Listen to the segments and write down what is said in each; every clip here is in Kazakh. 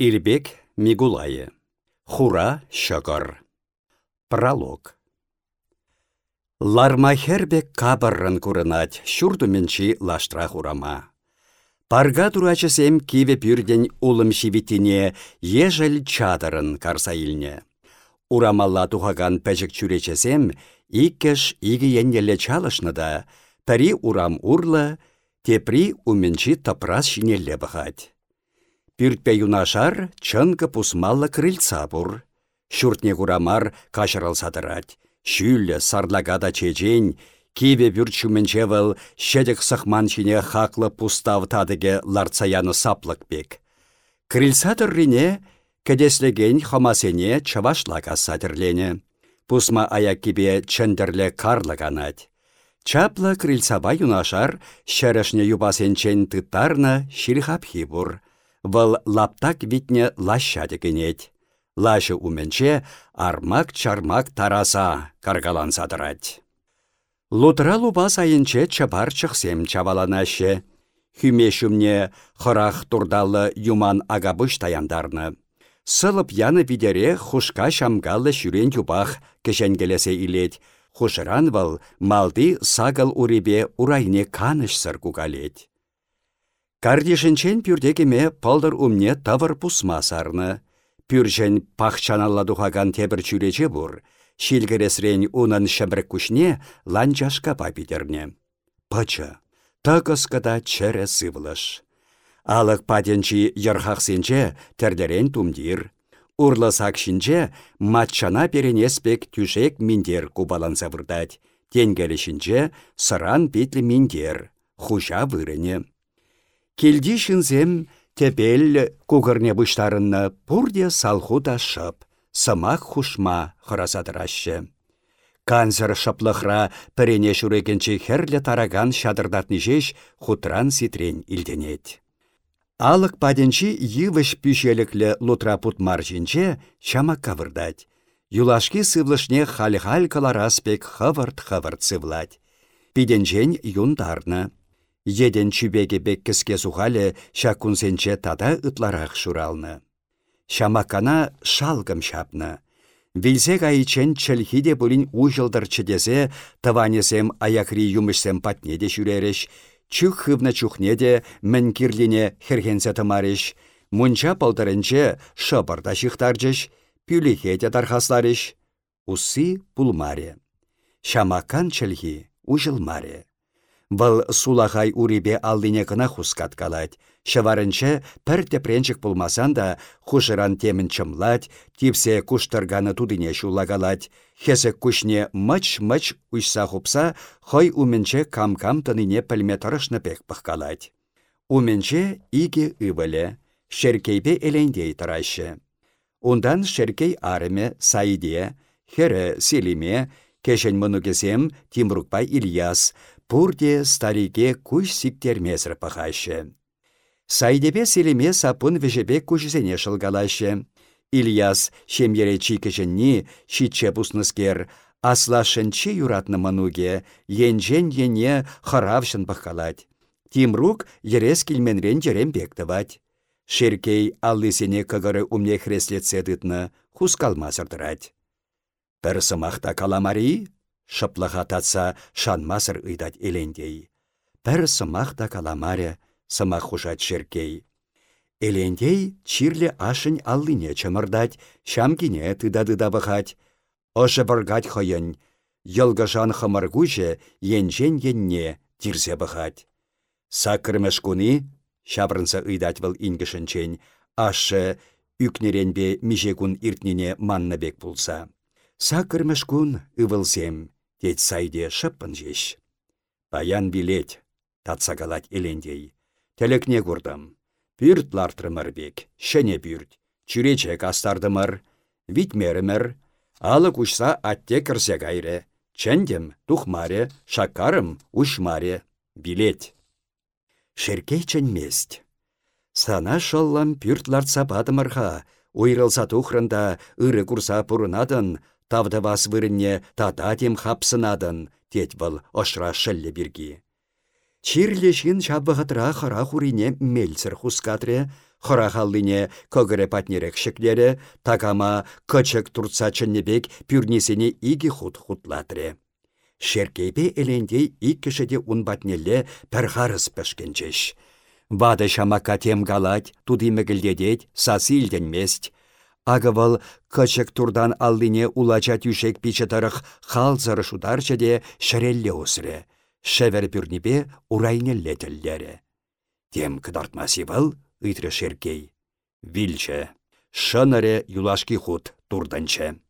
Ирбек Мигулайы. Хура шықыр. Пролог. Ларма хербек кабыррын курынать, шурдуменчи лаштра хурама. Парга турачысем киве пюрден улым шивитине ежел чадырын карса илне. Урамалла тухаган пәжік чүречесем, иккеш игі еннелі чалышны да, пәрі урам урлы, тепри уменчи тапрас шинелле бұхать. Пүртпе юнашар чынкы пусмаллы крыльца бур. Шүртне курамар кашырал садырать. Шүллі сарлагада чечен, киве бүрчуменче чине хаклы пустав тадыге ларцаяны саплык бек. Крыльца тыррине кәдеслеген хамасене чавашлага. Пусма аяк кибе чендерле карлы канать. Чаплы крыльцаба юнашар шәрішне юбасенчен тыттарна ширхапхи бур. Вăл лаптак витне лаща кенет. Лашы уменче армак-чармак тараса каргалан садырать. Лутра луба сайынче чапар чықсем чаваланашы. Хүме шумне хырах турдалы юман агабыш таяндарны. Сылып яны видере хушка шамгалы шүрен юбах кешенгелесе илет. Хушыран вăл малды сагыл урибе урайне каныш сыр кугалет. Кардишінчен пюрдекеме палдар умне тавыр пусма сарны. Пюржен пахчаналла духаган тебір чүрече бур. Шилгересрен унын шәмрік күшне ланчашка папитерне. Пача, тақыскада чәрі сывлыш. Алық паденчи ярхақсенче тәрдерен тумдир. Урлы сакшинче матчана перенеспек түшек миндер кубаланса вырдать. Тенгелешінче сыран петлі миндер. Хужа вырыне. Келді шынзем тепел кугырне бұштарынны пурде салхуда шып, сымақ хушма хырасадырашы. Канзыр шыплықра пірене шүрекенче херлі тараган шадырдатны жеш хутран ситрен илденет. Алық паденчі йывыш пүшеліклі лутра путмар жінче чама кавырдать. Юлашки сывлышне хал-хал калараспек хывырт-хывырт сывлать. Пиденчен юндарны. Еден чүбеге беккіске сухалі шакунсенче тада ытларақ шуралны. Шамакана шалгым шапны. Вилсе гайчен чӹлхиде бұлін ұжылдыр чедесе, таванесем аякри юмышсем патнеде шүререш, чүх хывна чухнеде мін кирлине херхенсе тымареш, мунча пылдырынче шыбырда шихтарчыш, пюлихеде тархаслареш, усы пулмаре. Шамакан чӹлхи ұжылмаре. Бұл сулахай урибе алдыне кына хускат калать. Шыварынче пір тепренчік пулмасан да хушыран темін чымлать, типсе куштырганы тудыне шулагалать. Хесек кушне мыч-мыч ұшса хупса, хой уменче кам-кам тыныне пілме тұрышны пек пықкалать. Уменче иге ывыле, шеркейбе элендей тұрашы. Ундан шеркей арыме, сайде, хері селиме, кешен Тимрукпай Ильяс, Пурде стариге күш сиптермезір пахашы. Сайдебе селеме сапын вежебе күшізене шылгалашы. Ильяс шемере чикежінні шитче асла шынче юратны мануге, енжен ене харавшын баққалать. Тимрук ерес килменрен жерем бектывать. Шеркей аллысене кығыры умне хреслетсе дытны, хускалмасырдырать. Бір сымақта каламари, Шыплыға татса шанмасыр ыйдать элендей. Пәр сымақ та каламаре, сымақ хушат шеркей. Элендей чирле ашын аллине чымырдать, шамкине тыда-тыда бұхать. Ошы бұргать хойын, йылгышан хымыргуже енжен енне тирсе бұхать. Сакырмыш куни, шабрынса ыйдать выл ингішінчен, ашы үкнеренбе межегун иртнине манны бек пулса. Сакырмыш кун тет сайде шыппын жеш. Паян билет, татсагалать элендей. Телекне курдым. Лартрымыр бек, шене пүрт. Чүречек астардымыр, витмерімір, алы кушса атте кірсе гайре. Чәндем, тухмаре, шакарым, ушмаре, билет. Шеркей чәнмест. Сана шоллам пүрт лартса уйрылса тухрында ыры курса пурынадын, Тавдавас вырынне тататем хапсынадын, тет был ошра бирги. Чирлешін шабығытра хара хурине мельцер хускатре, Хырахаллине көгірі патнерек шеклері, такама кычык турца чыннебек пюрнесене игі худ хутлатыры. Шеркейбе элендей ик кішіде унбатнелле пәрғарыс пәшкенчеш. Вады шамака тем галать, туды мігілдедет, сасы илденмест. Агывал кычык турдан аллине улача тюшек пичетарых халзыры шударча де шәрелле усыры. Шәвер пюрнебе урайнелле тілдері. Тем кыдартмасы был, ыйтры шеркей. Вилче. Шыныре юлашки худ турданчы.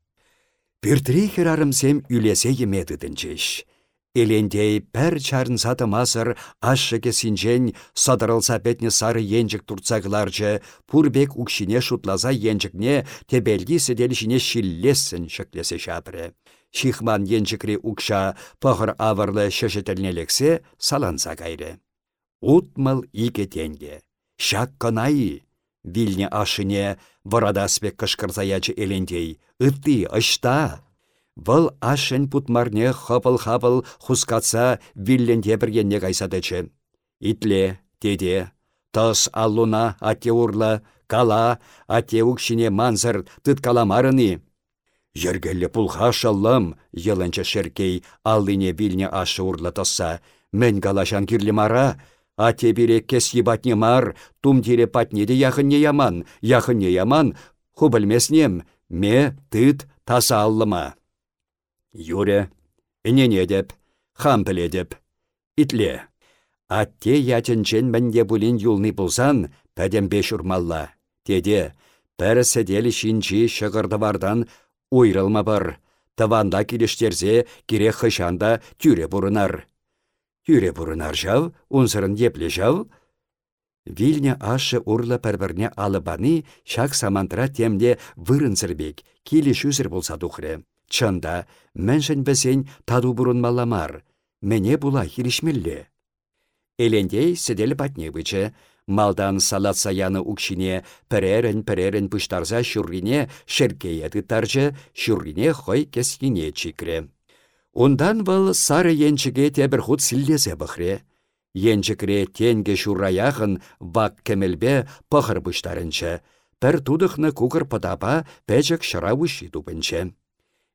Піртірі херарымсем үлесе емедідінчеш. Элендей пәр чарын сатымасыр ашшыке синжен садырылса бетне сары енжік турцағыларжы, пурбек укшине шутлаза енжікне тебелгі сіделшіне шиллессін шықлесе шапыры. Шихман енжікре укша пағыр авырлы шешетілнелексе саланса кайры. Утмыл ике тенге. Шак канайы. Вильне ашыне варадаспек кышкырзаячы элендей. Үтті, ышта. Вăл ашын путмарне хапыл-хапыл хускатса вилленде біргенне кайсадычы. Итле, теде, тас аллуна атте урла, кала, атте укшине манзыр тыт каламарыны. Жергелле пулха шаллам, йылынчы шеркей аллине вилне ашы урла тасса. Мен калашан мара, Ате бире кес ебатне мар, тум патнеде яхынне яман, яхынне яман, хубылмеснем, ме тыт таса аллыма. Юре, энене деп, хам деп, итле. Атте ячынчен мәнде бұлін юлны бұлсан, беш урмалла. Теде, пәрі сәделі шинчи шығырдывардан уйрылма бар. Таванда келіштерзе кере хышанда тюре бұрынар. Юре бұрынар жав, унсырын епле жав. Вильня ашы урлы пәрбірне алыбаны шак самантра темде вырынсырбек, килі шүзір болса дұқыры. Чында, мәншін бәсен таду бұрынмаламар, мәне була хиришмелле. Элендей сіделі батне малдан салат саяны укшине пірерін-пірерін пұштарза шүррине шеркеяды таржы, шүррине хой кескине чикре. Ундан вăл сары енчіге тебір худ сіллесе бұхре. Енчікре тенге шураяғын вак кемелбе пăхăр бұштарынчы. Пір тудықны кукыр пытапа пәчік шыра ұши тупынчы.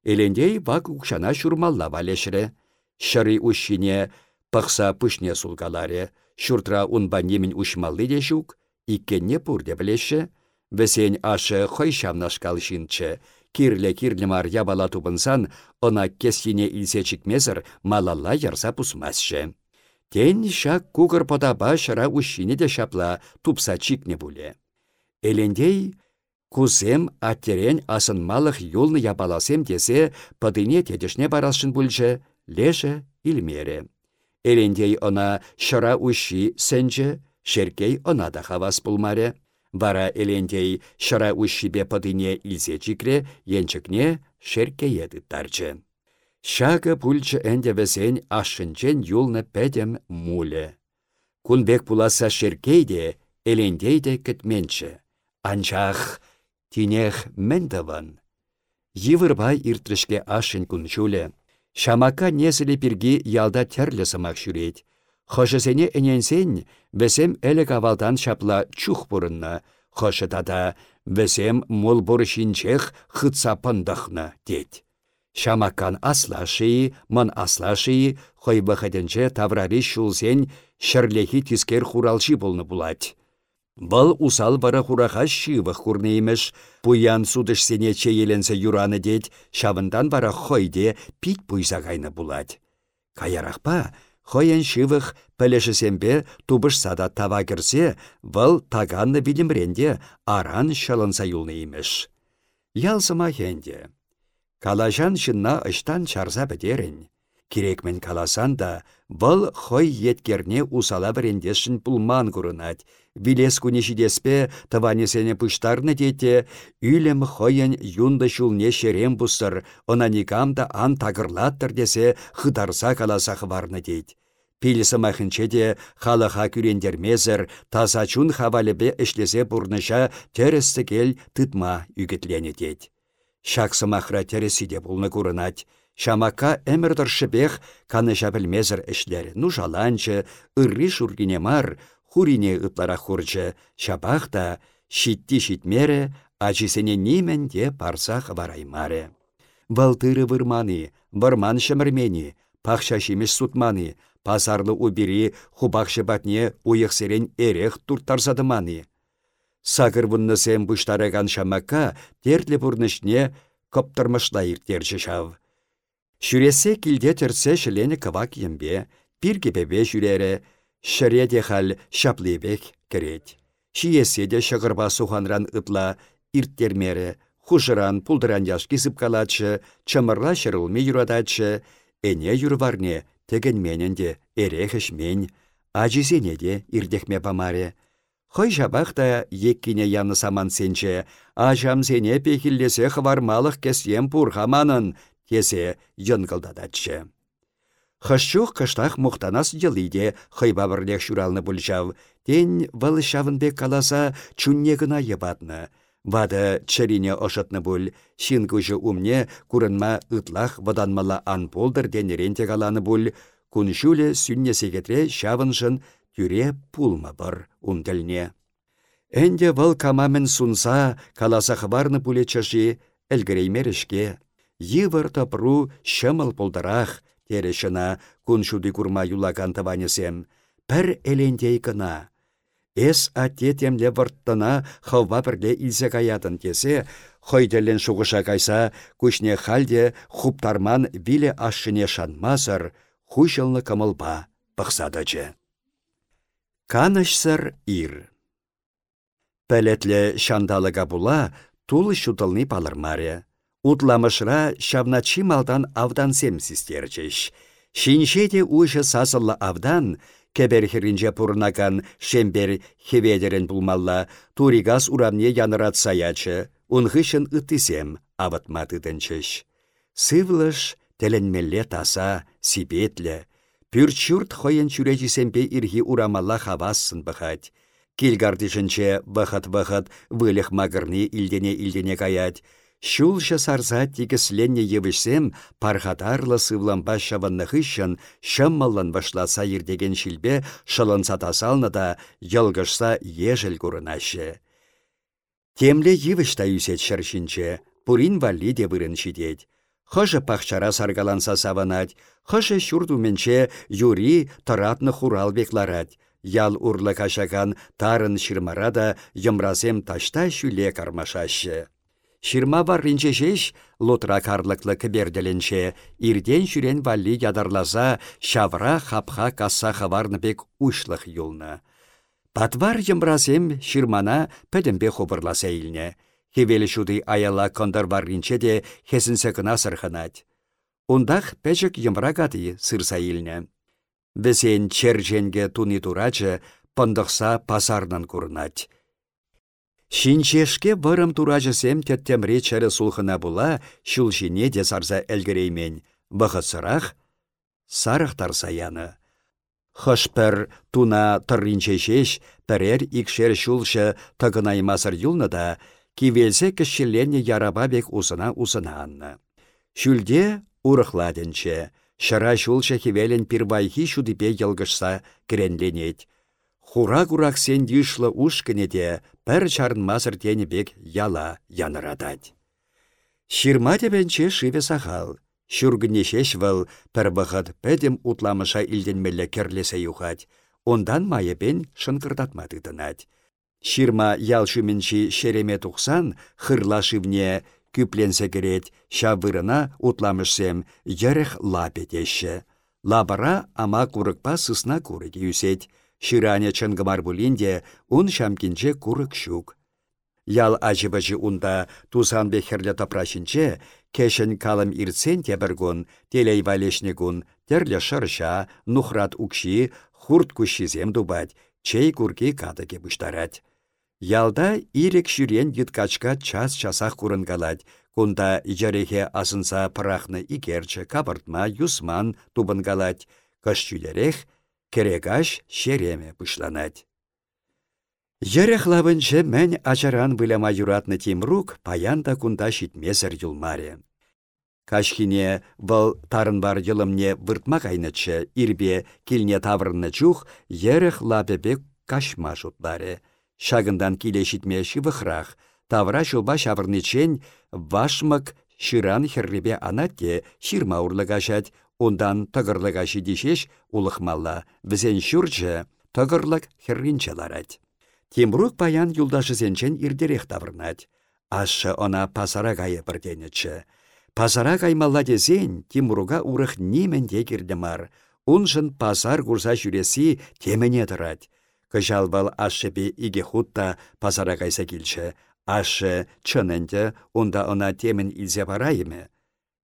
Элендей вак укшана шурмалла валешрі. Шыры ұшине пықса пүшне сулгаларе. Шуртра унба немін ұшмаллы де жук, иккенне пурде білеші. Весен ашы хой шамнашкал шинчы кирле-кирле мар ябала тупынсан, она кесине илсе чикмезір малалла ярса пусмасшы. Тен шак кугыр потаба шыра ущине де шапла тупса чикне буле. Элендей кузем аттерен асынмалық юлны ябаласем десе пыдыне тедешне барасшын бүлже, леже илмере. Элендей она шыра ущи сенже, шеркей она да хавас пулмаре. Вара элендей шыра ущипе пăтине илсе чикре, енчікне шерке еді тарчы. Шагы пульчы әнде весен ашынчен юлны пәдем муле. Кунбек пуласа шеркейде, элендейде кітменчі. Анчах тинех мендаван. Йывырбай иртрішке ашын күнчуле. Шамака несілі пирги ялда терлі сымақ шүрет. Хошысене эненсен, весем әлі кавалдан шапла чух бұрынна, хошытада весем мул бұрышинчех хытса пындықны, дед. Шамакан аслаши, мын аслаши, хой бұхыдынче таврари шулсен шырлехи тискер хуралши болны булать. Бұл усал бара хураха шивых курнеймеш, пуян судышсене чейеленсе юраны дед, шавындан бара хойде пит пуйса кайны булать. Каярахпа, Хойен шивых тубыш сада тава кірсе, вăл таганны билімренде аран шылынса юлны имеш. Ялсыма хенде. Калажан шынна ыштан чарса бідерін. Керекмен каласан да, вăл хой еткерне усала бірендешін пулман курынать. Вилес күнешидеспе таванесене пыштарны дете, үлем хойын юнда шулне шерем бұстыр, она никамда ан тагырлаттыр десе хыдарса каласа хварны дейт. Пилісі махынче де халыха күрендермезір, таза чун хавалебе ішлесе бұрныша терісті кел тытма үгітлене дейт. Шақсы махра тересі де бұлны күрінат. Шамака әмірдір шыбех каны жабілмезір ішлер. Жаланчы, шургине мар, хурине ытлара хурчы, шапах та, шитти шитмере, ачисене де парсах вараймаре. Валтыры вырманы, вырман шымырмени, пахша шимеш сутманы, пазарлы убери хубақшы батне уйықсерен эрех турттарсадыманы. Сагыр бұннысем бұштарыған шамака тертлі бұрнышне коптырмышла иртерчі шав. Шүресе килде терсе шілені кывак ембе, пир кепебе жүрере, шыреде хал шаплебек керет. Шиесе де шығырба суханран ытла ирттермере, хушыран пулдыран яш кисіп калачы, чымырла шырылме юрадачы, эне юрварне теген мененде эрехеш мен, ажизене де ирдехме памаре. Хой жабақ та еккине яны саман сенче, ажам сене пехиллесе хвармалық кесем пурхаманын, тесе йынгылдадатчы. Хышчух кыштах мұқтанас йылиде хыйба бірлек шуралны тен валышавынбе каласа чунне гына ебатны. Вады чырине ошытны бұл, умне курынма ытлах ваданмала ан полдыр денеренте каланы бұл, күншуле сүнне секетре шавыншын тюре пулма бар умділне. Энде вăл камамен сунса каласа хварны пуле әлгіреймерішке. Йывыр тапру шымыл полдырах, терешіна күншуды курма юлаган таванесем. Пір элендей кына. Эс атте темле варттана хавва бірле илсе каятын тесе, хойделен шуғыша кайса, күшне халде хуптарман виле ашшыне шанмасыр, хушылны кымылба пықсадычы. Канышсыр ир. Пәлетлі шандалыға була, тул шутылны палырмаре. Утламышра шавначи малдан авдан сем систерчеш. Шинше де уйшы сасылы авдан, Кебер херинче пурнакан шембер хеведерен булмалла, туригас урамне янырат саячы, унхышын ытысем аватматы тынчыш. Сывлыш теленмелле таса, сипетле, пүрчүрт хойын чүречісемпе ирхи урамалла хавасын бұхать. Килгардышынче вахат-вахат вылых магырни илдене-илдене каять, Шулша сарса тикісленне евішсем пархатарлы сывламба шаваннықышын шыммаллан башласа ердеген шилбе шылынса тасалны да йылгышса ежел көрінашы. Темле евішта юсет шыршинче, пурин валли де вырын шидет. Пахчара саргаланса саванать, хыжы шурдуменче юри таратны хурал бекларать. Ял урлы кашаган тарын шырмарада йымразем ташта шүле кармашашы. Ширма барринче шеш, лотра карлыклы кіберделенче, ирден шүрен валли ядарласа, шавра хапха касса хаварныбек ушлых юлны. Патвар йымразем ширмана пәдімбе хобырласа илне. Хевелі шуды аяла кондар барринче де хесінсе кына сырханать. Ундах пәчік йымра гады сырса илне. Бізен черженге туни турачы, пындықса пасарнан курнать. Шинчешке вырым туражысем теттемре чәрі сулхына була, шулшине де сарза әлгіреймен. Бұғытсырақ, сарықтар саяны. Хышпір туна тұрринчешеш, пірер икшер шулшы тығынаймасыр юлны да, кивелсе кішшілене яраба бек усына усына анны. Шүлде урықладынче, шыра шулшы хивелен пирвайхи шудипе елгішса кіренленет. Хура-курак сен дюшлы ушкіне де пір чарынмазыр бек яла янырадать. Ширма тебенче шиве сахал. Шүргінешеш выл пір бұғыд пәдім утламыша илденмелі керлесе юхать. Ондан майыбен шынкырдатмады дынать. Ширма шүмінші шереме тұқсан, хырла шивне күпленсе керет, шавырына утламышсем ерех лапетеші. Лабара ама курыкпа сысна курыки юсет. Ширане чынгымар булинде ун шамкинче курык щук. Ял ажыбыжы унда тузан бехерлі тапрашинче, кешін калым ирцен тебіргун, телей валешнегун, терлі шырша, нухрат укши, хурт кушизем дубать, чей курки кадыге бұштарать. Ялда ирек шүрен юткачка час часах курынгалать, кунда жарехе асынса пырахны игерчі кабыртма юсман тубынгалать, кышчүлерех керегаш шереме пышланать. Ерех лавынче мән ачаран вылама юратны тимрук паянда кунда шитмесір юлмаре. Кашхине вăл бар йылымне выртма кайнычче, ирбе килне таврынны чух, ерех лапепе кашма шутлары. Шагындан килешитме шивыхрах, тавра шулба шавырнычен вашмык ширан херребе анатте ширма урлыгашать, ондан тығырлыгашы дешеш улықмалла, бізен шүрчі тығырлык херринчаларать. Тимрук паян юлдашысенчен ирдерех тавырнать. Ашы она пазара гайы бірденечі. Пазара каймалла дезен Тимруга урых неменде кирдемар. Уншын пазар курса жүресі темене тұрад. Кыжалбал ашшепе иге хутта пазара кайса келші. Ашы онда она темен илзе барайымы.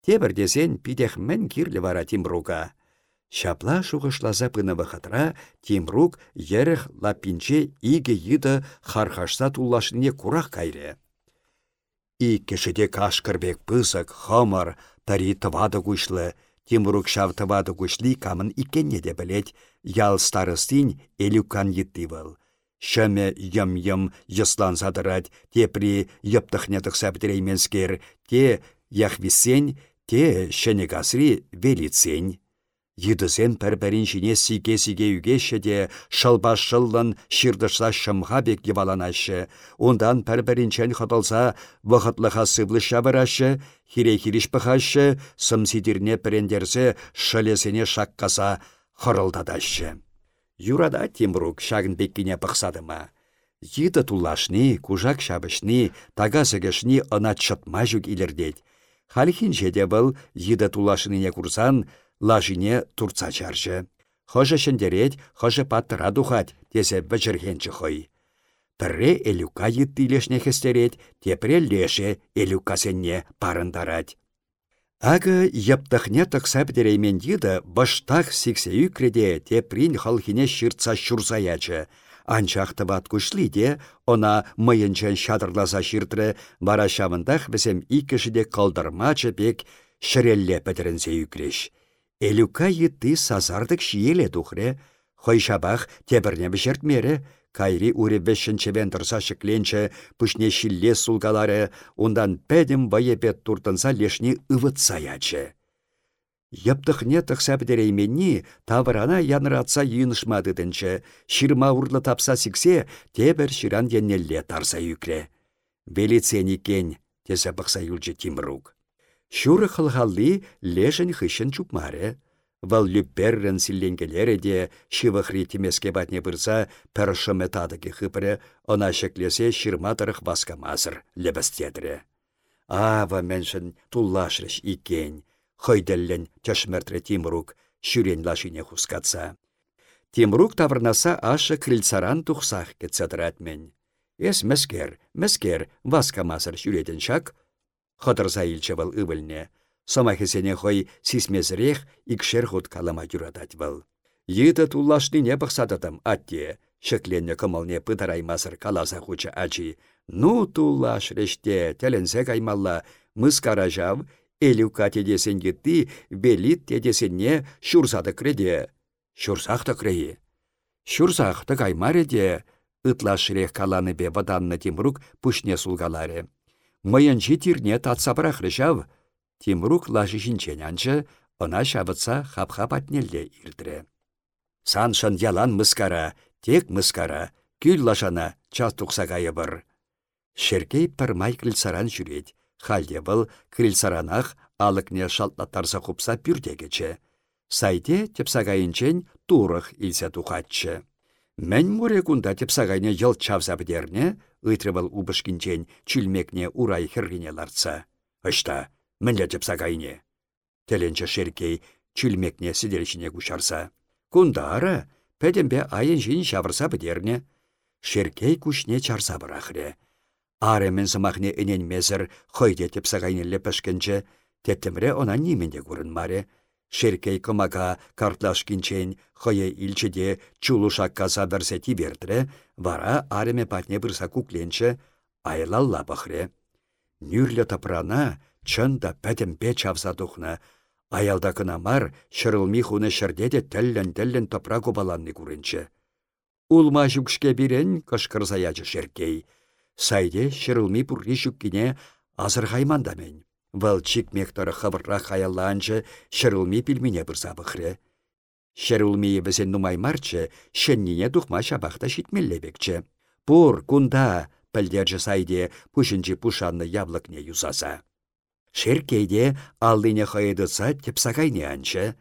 Тебір дезен мен кирлі вара Тимруга. Шапла шуғышлаза пыны вахатра Тимрук еріх лапинче иге йыды хархашса туллашыне курах кайры. И кешеде кашкырбек пызык, хомыр, тари тывады күшлі, Тимрук шав тывады күшли камын икенне де білет, ял старыстин элюкан етті был. Шөме йым-йым йыслан задырать, те при йыптықне тұқса те яхвисен, те шенегасри велицен. Йыдысен пәрбәрін жіне сиге-сиге үгеші де шырдышса шымға бек еваланашы. Ондан пәрбәрінчен қытылса вғытлыға сывлы шабырашы, хире-хириш пықашы, сымсидірне пірендерсе шылесене шаққаса қырылдадашы. Юрада Тимрук шағын беккіне пықсадыма. Йыды тулашны, кужак шабышны, тагасыгышны ына чытма жүк илердет. Халихин жеде бұл, йыды тулашыныне курсан, лажине турца чаржы. Хожа шендерет, хожа паттыра духать, тесе вәчіргенчі хой. Тірре элюка еттілешне хестерет, тепре леше элюкасенне парындарать. Ага яптахне тақса бідереймен еді баштақ сіксе үкреде теприн халхине шыртса шурсаячы. Бат күшлі она мыйынчен шадырласа шыртры, бара шамындақ бізем икішіде қалдырмачы бек шырелле пәдірінсе үкреш. Элюка етті сазардық шиеле тухре, хойшабах тебірне бішертмері, кайри уре вешшінчевен тұрса шықленче, пүшне шилле сулгалары, ондан пәдім байепет туртынса лешні ывытсаячы. Яптықне тұқса бідерейменні тавырана янратса йынышмадыдынчы, ширма урлы тапса сіксе, тебір ширан еннелле тарса юкре. Велиценикен, тесе бұқса юлчы Тимрук. Шуры хылхалли лешін хышын чупмаре. Вал люпперрен силленгелере де шивахри тимеске батне бұрса пәршімі тадыки хыпыре, она шеклесе ширматырық баскамазыр лебістедірі. Ава меншін туллашрыш икен, хойделлен тешмертре Тимрук, шүрен лашине хускатса. Тимрук тавырнаса ашы крыльцаран тухсах кетсадыратмен. Эс мәскер, мәскер, васкамазыр шүреден шак, Хытырса илче был ывылне. Самахесене хой сисмезрех икшер хут калама юратать был. Йыты туллашны не пықсадыдым, атте. Шекленне кымылне пытараймасыр каласа хуча ачи. Ну туллаш реште, теленсе каймалла, мыскара жав, элюка тедесен гитти, белит тедесенне шурсады креде. Шурсақты крее. Шурсақты каймареде, ытлашрех каланы бе ваданны тимрук пушне сулгаларе. Мыйын житирне татсапырах жав. Тимрук лажы жинчен анчы, ына шабытса хап-хап атнелле ирдіре. Саншын ялан мыскара, тек мыскара, күл лашана час тұқса бір. Шеркей пірмай крыльсаран жүрет, халде бұл крыльсаранах алыкне шалтлаттарса құпса пүрдегече. Сайте тепсагайынчен турых илсе тухатчы. Мән мұре күнда тепсагайне ел чавса бідерне, ытрывал убышкинчен чүлмекне урай хіргіне ларца. Ышта, мінлі тепсагайне. Теленче шеркей чүлмекне сидершіне күшарса. Кунда ара, пәдембе айын жин шавырса. Шеркей күшне чарса. Аремен сымахне энен мезір хойде тепсагайнелі пішкінче, теттімре она неменде көрін маре. Шеркей кымака картлашкинчен хые илчеде чулушаккаса версети бердіре, вара ареме патне бұрса кукленче айлалла бахре. Нүрлі тапрана чында пе чавса тухна, аялда кынамар шырылми хуны шырдеде тәллен-тәллен топра кубаланны курынче. Улма жүкшке бирен кышкырса ячы шеркей. Сайде шырылми пурри жүккіне азырғаймандамен. Вăл чикмектор хывырра хаялланчы шырылми пилмине бұрса бұқыры. Шерулмие бізен нумаймарчы, шеннине тухма шабақта шитмеллебекчі. Пур, кунда, пілдерчі сайде пушінчі пушанны яблықне юзаса. Шеркейде алдыне хайыдыса тепсагайне анчы.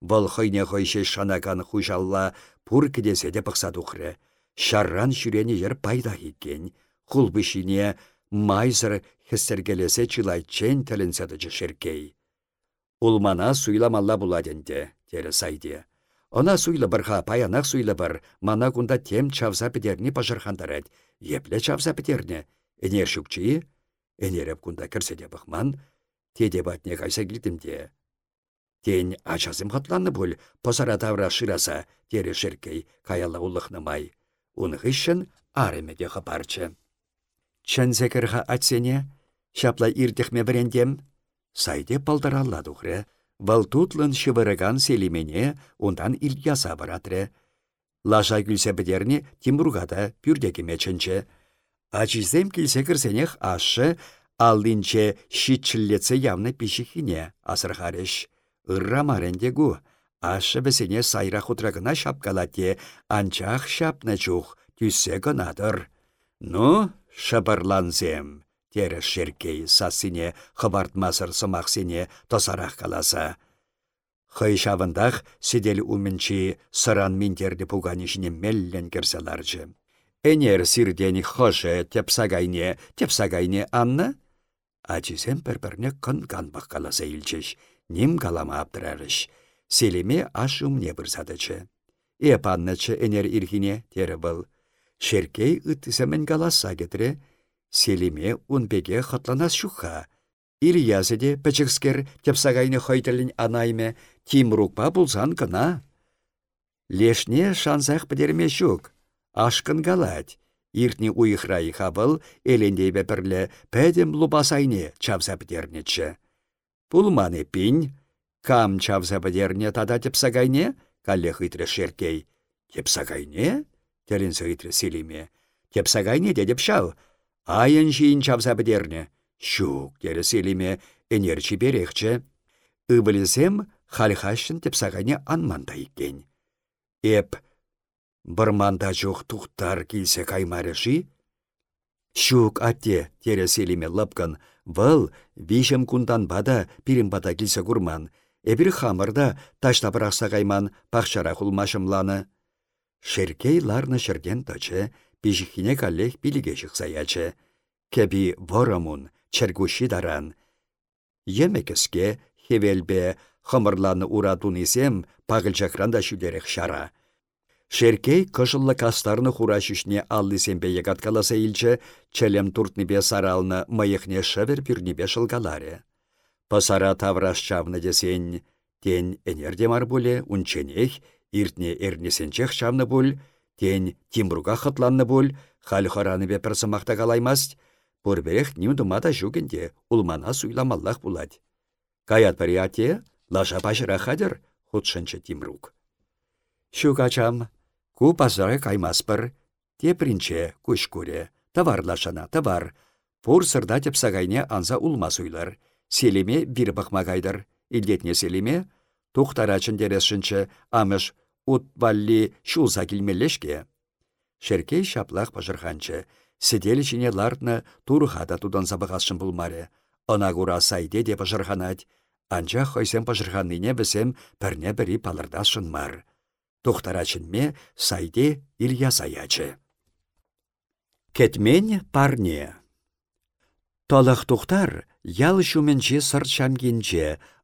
Бұл хойне хойше шанакан хужалла пур кедесе де пықса тухры. Шарран шүрені ер пайда хиккен. Хулбышине майзыр хессергелесе чилайчен тәлінсәдіжі шеркей. Улмана суйламалла буладенде, тері сайде. Она суйлы бұрға паянақ суйлы бір, мана күнда тем чавза пітерні пажырхандарад. Епле чавза пітерні. Энер шукчи, энереп күнда кірседе бұқман, теде батне кайса келдімде. Тен ачасым хатланны бұл, посара тавра шыраса, тері шеркей, каялла улықны май. Унғышын арымеде хапарчы. Чәнзе кірға атсене, шапла иртехме бірендем, сайде палдаралла дұхры, Валтутлын шывырыган селимене ондан Ильяса баратры. Лажа күлсе бідерне Тимургада пүрдекі мечінші. Ачизем кілсе кірсенех ашы, алдинче шитчіллеце явны пишихине асырхарыш. Ырра марендегу. Ашы бісене сайра хутрагына шапкалате, анчах шапны чух, түссе гынадыр. Ну, шабарланзем Тері шеркей сасыне хыбартмасыр сымақсене тосарақ каласа. Хый шавындақ седел умінчі сыран минтерді пуганишіне меллен керселаржы. Энер сирден хошы тепсагайне, тепсагайне анна? Ачисем пір-пірне кын-кан баққаласа илчеш, ним калама аптырарыш. Селеме аш умне бірсадычы. Эп энер ирхине тері был. Шеркей үттісемен каласа кетірі, Селиме унбеге хатланас шуха. Ильязыде пәчікскер тепсагайны хойтелін анайме тимрукпа булсан кына. Лешне шансах бідерме шук. Ашкын галать. Иртні уйхрайы хабыл, элендей бәпірлі пәдем лубасайне чавса бідернечі. Пулманы пинь, кам чавса бідерне тада тепсагайне, калле хытры шеркей. Тепсагайне? Телін сыйтры селиме. Тепсагайне дедеп шал, Айын жиын чавса бідерне. Шук, дері селиме, энерчі берекчі. Үбілізем халхашын тепсағане анманда иккен. Эп, манда жоқ тұқтар келсе каймарышы? Шук атте, тері селиме лапкан, выл вишем кундан бада пирим бада келсе курман. Эбір хамырда ташта бірақса кайман пақшара хулмашымланы. Шеркей ларны шерген тачы, пижихине каллех пилиге шықсаячы. Кәбі ворамун, чергуши даран. Емекеске хевелбе хымырланы уратун изем пағылчакран шүдерек шара. Шеркей кыжыллы кастарны хурашишне аллы сембе егат илче, челем туртныбе саралны майықне шывер пюрнебе шылгаларе. Пасара тавраш чавны десен, тен энерде мар буле, унченех, иртне эрнесенчех чавны буль, Тен Тимруга хытланны боль, халі хараны бе пірсымақта қалаймаст, Пөрберех нимдумада жүгінде улмана суйламаллах булать. Каят париате, лаша пашыра хадыр, худшынчы Тимрук. Шугачам, ку пазары каймаспыр, тепринче күш көре, лашана, тавар. Пур сырда сағайне анза улма суйлар. Селеме бір бақма кайдыр, илдетне селеме, тухтарачын дерешінче, амыш утвалли шулса килмеллешке. Шеркей шаплах пажырханчы, сидел чине лартны турхада тудан забығасшын булмаре. Она гура сайде де пажырханать, анча хойсем пажырханныне бізем пірне бірі палырдашын мар. Тухтарачынме сайде Илья саячы. Кетмен парне. Толық тухтар, ял шуменче сырт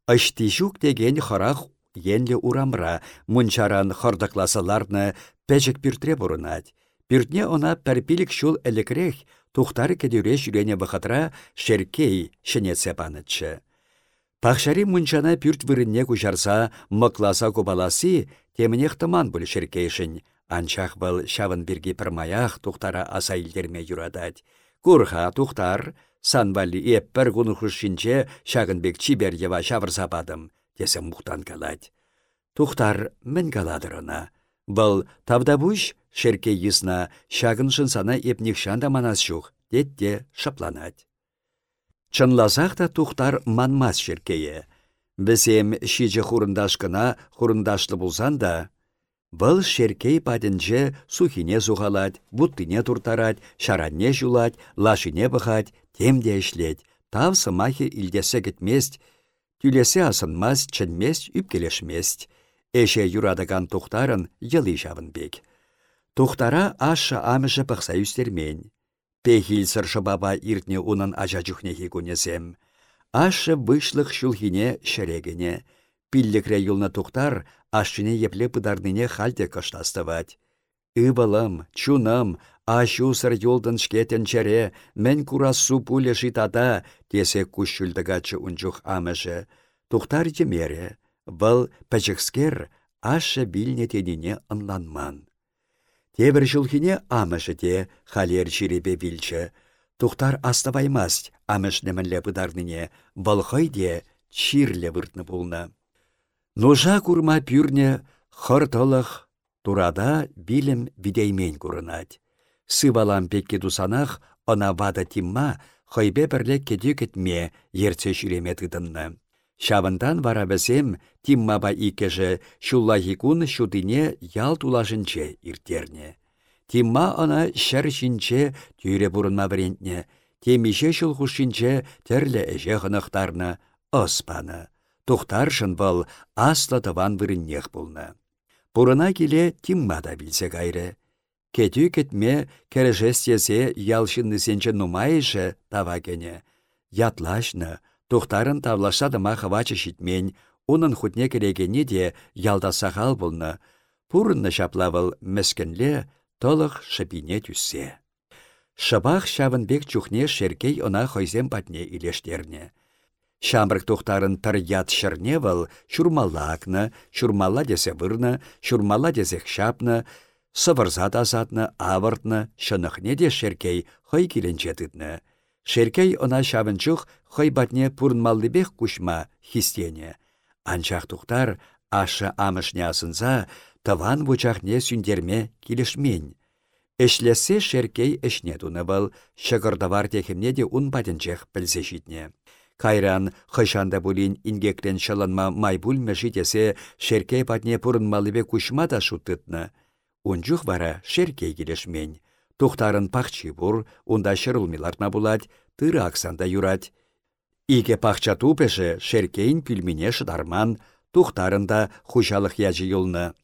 Аштишук деген харах енле урамра, мунчаран хордакласыларны пәчік піртре бұрынат. Піртне она пәрпілік шул әлекрех, тухтары кедере жүрене бұқытра шеркей шенетсе панытчы. Пахшари мунчана пүрт вырынне күжарса, мұкласа кубаласы, темінех тыман бұл шеркейшін. Анчах бұл шавын бірге пірмаях тухтара аса юрадать. Курха тухтар, санвали еппір гунухушинче шагынбек чибер ева шавырса бадым тесем мухтан калать. Тухтар мін каладырына. Бұл тавдабуш шерке йысна шагын сана епнікшан да манас шух, детте шапланать. Чынласақ та тухтар манмас шеркее. Бізем шичі хурындашкына хурындашлы болсан да, Бұл шеркей падінже сухине зуғалад, буттыне туртарад, шаранне жулад, лашине бұхад, темде ішлет, тав сымахи илдесе кетмест, түлесе асынмас, чынмест, үпкелешмест. Эше юрадаган тухтарын йылы жавын бек. Тухтара ашы амышы пықса үстермен. Пехил сыршы баба иртне унын ажа жүхнехи күнесем. Ашы вышлық шулхине шерегене. Пиллікре юлна тухтар, ашшыне епле пыдарныне хальте кыштастывать. Ыбылым, чуным, сыр юлдын шкетен чаре, мен курасу пуле тада, тесе кушшүлдігачы унчух амышы. Тухтар жемере, бұл пәчікскер ашы білне тедіне ынланман. Тебір жылхине амышы те халер жиребе вилчі. Тухтар астываймаст амыш немінле бұдарныне, хой де чирле выртны болны. Ножа курма пюрне хыртылық турада билім курынать. Сывалам пекке дусанах она вада тимма хойбе бірле кеде кетме ерце жүреме тыдынны. Шавындан вара бізем тиммаба иккеже шулла хикун шудыне ял тулашынче иртерне. Тимма ана шәр шинче түйре бұрынма бірентне, темише шул хушинче терле эже хынықтарны, оспаны. Тухтаршын бұл аслы тыван вырыннех бұлны. Бұрына келе тимма да білсе кайры. Кеті кетме кәрежестесе ялшынны сенче нумайышы тава кене. Ятлашны, Тухтарын тавлашадыма хывачы шитмен, унын хутне керегене де ялда сахал болны. Пурынны шаплавыл мәскінле толық шыпине түссе. Шыбақ шавынбек чухне шеркей она хойзем патне илештерне. Шамрык тухтарын тыр ят шырневыл, шурмалакны, шурмала десе вырны, шурмала десе сывырзат азатны, авыртны, шынықне де шеркей хой киленчетітні. Шеркей она шавынчух хойбатне пурнмаллыбех кушма хистене. Анчах тухтар ашы амышне асынса, тыван вучахне сүндерме килешмен. Эшлесе шеркей эшне туны был, шығырдавар техімне де ун житне. Кайран хышанда булин ингеклен шаланма майбул мәжитесе шеркей патне пурнмаллыбе кушма да шуттытны. Унчух вара шеркей килешмен. Тухтарын пахчи бур, унда шырылмиларна булать, тыры аксанда юрать. Иге пахча тупеше шеркейн пülмине шыдарман, тухтарында хушалық яжы юлны.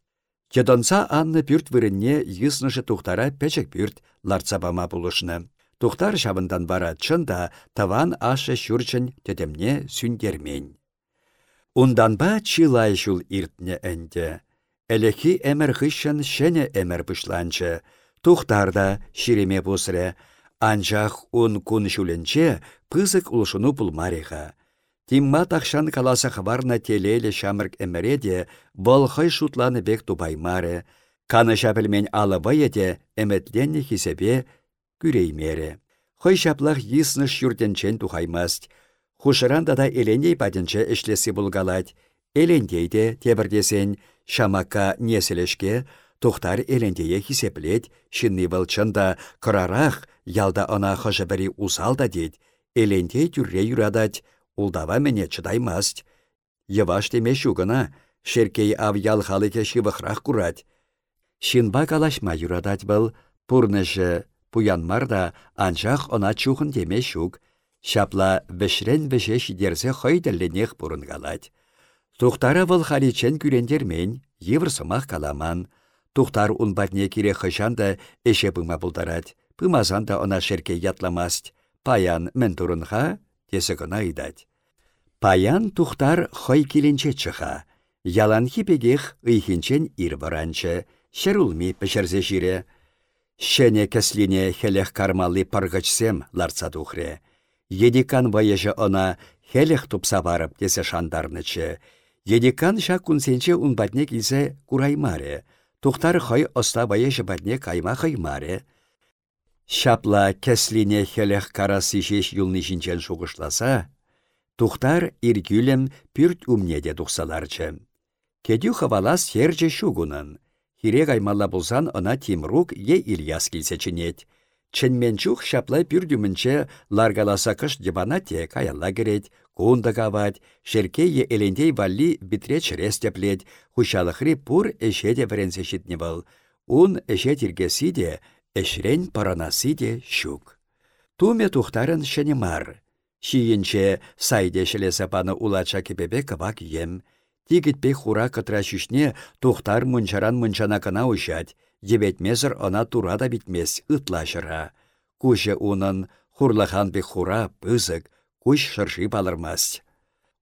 Кедонса анны пүрт вырынне йыснышы тухтара пәчек пүрт ларцабама булышны. Тухтар шабындан бара чында таван ашы шүрчін тедемне сүндермен. Унданба чилай жул иртне әнде. Әлекі әмір хышын шәне әмір бұшланчы. Тухтарда ширеме бұсыры, анчах ун кун шуленче пызык улшыну пулмариха. Тимма тахшан каласа хабарна телеле шамырк эмереде хай шутланы бек тубаймаре. Каны шапілмен алыбай еде әмітленне хисебе күреймере. Хой шаплах йысныш юртенчен тухаймаст. Хушыранда да эленей паденче эшлесі булгалать. Элендейде тебірдесен шамака неселешке Тухтар элендее хисеплет, шинни чында кырарах, ялда ана хыжы усалда дед. Элендей тюрре юрадать, улдава мене чыдаймаст. Йываш теме шугына, шеркей ав ял халыке шивықрақ курать. Шинба калашма юрадать был, пурныжы, пуянмар анчах она чухын теме шуг. Шапла вешрен веше шидерсе хойдәлленех галать. Тухтара вăл халичен күрендермен, еврсымах каламан, Тухтар унбатне кире хышанда эше пыма пултарать. Пымазанда она шерке ятламасть. Паян мен турынха, тесе гына. Паян тухтар хой киленче чыха. Ялан хипегех ыйхинчен ир баранчы. Шерулми пешерзе жире. Шене кәслине хелех кармалы паргачсем ларца. Едикан ваяжы она хелех тупса барып тесе шандарнычы. Едикан ша кунсенче унбатне килсе кураймаре. Тухтар хай оста бае жібадне кайма хаймаре. Шапла кәслине хелех карасы жеш юлны жинчен шуғышласа, тухтар иргюлем пүрт умнеде тухсаларчы. Кедю хавалас херже шугунын. Хире каймалла булсан ына Тимрук е Ильяс килсечінет. Ченменчух шапла пүрдюмінче ларгаласа кыш дебана те каялла керет, Кунда кавать, шеркейе элендей валли битре чрес теплет, хущалыхри пур эшеде вренсе щитне был. Ун эше тиргеси де, эшрен паранаси де щук. Туме тухтарын шенемар. Шиенче сайде шелесе паны улача кепепе кавак ем. Тигітпе хура кытра шишне тухтар мунчаран мунчана ушать. Ебетмезір она турада битмес, ытлашыра. Куше унын хурлахан хура, пызык, куш шырши балырмасть.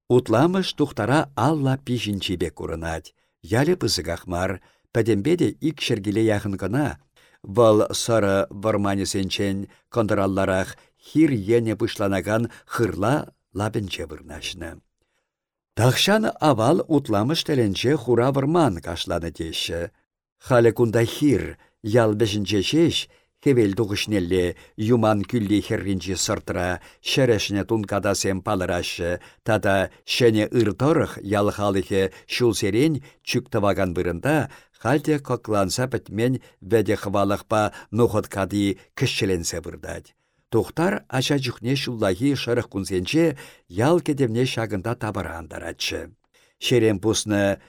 Утламыш тухтара алла пишінчебе курынать. Яле пызыгахмар, пәдембеде ик шергіле яхын кына. Вăл сыры варманесенчен контралларах хир ене пышланаган хырла лабенче вырнашны. Тахшан авал утламыш теленче хура варман кашланы теші. Халі кунда хир, ял бешінче шеш, Хевел тухышнелле юман күлли херринчи сыртра, шерешне тункадасем палырашы, тада шене ырторых ялхалыхе шул серен чүктаваган бұрында, халте кокланса бітмен вәде хвалықпа нухот кади кішчеленсе бұрдад. Тухтар аша жүхне шуллахи шырық күнсенче ял кедемне шагында табырандаратшы. Шерен пусны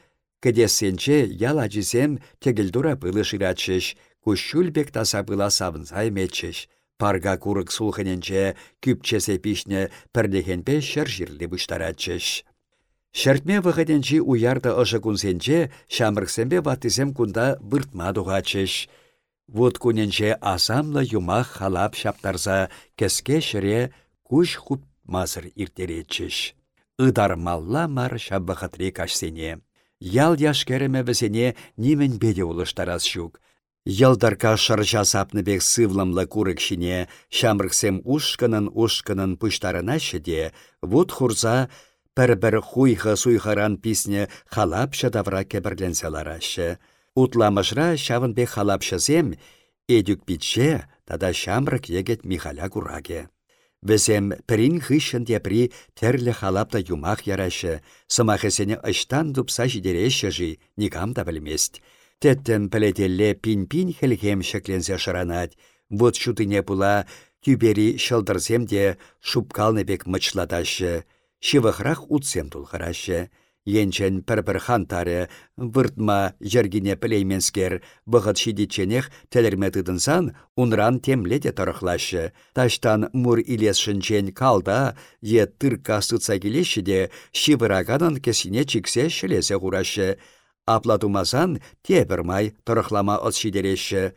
кедесенче ял ажисем тегілдура пылы шыратшыш, Кущульбек таса была савынса метчеш. Парга курык сулхыненче күпчесе пишне пірдехенпе шыр жирлі бұштаратчеш. Уярда ұшы күнсенче шамрықсембе ваттысем кунда бұртма дұғачеш. Вот күненче асамлы юмах халап шаптарса кеске шыре күш хуп мазыр иртеретчеш. Ыдар малла мар шаббахатри кашсене. Ял яшкереме візене нимен беде улыштарас шук. Йылдарка шыржа сапныбек сывлымлы курыкшине, шамрыксем ушканын ушканын пыштарына шеде, вуд хурза пір-бір хуйхы-суйхаран писне халапша давра кебірленселарашы. Утламышра шавынбек халапшызем, эдюк битше, тада шамрык егет Михаля кураге. Візем пірін хышын депри терлі халапта юмах ярашы, сымахысене ыштан дупса жидереші жи, никам да білмест. Тәттен пілетелле пин-пин хелхем шекленсе шыранать. Вот шутыне пула тюбери шылдырсем де шупкалны бек мычлаташы. Шивахрах утсем тулхарашы. Енчен пір-бір хантары, выртма жергине пілейменскер, бұғыт шидетченех тыдынсан, унран темледе тұрықлашы. Таштан мур илесшінчен калда, е тырка сыца келеші де, кесіне чиксе шілесе ғурашы аплатумасан тебірмай тұрықлама отшидереші.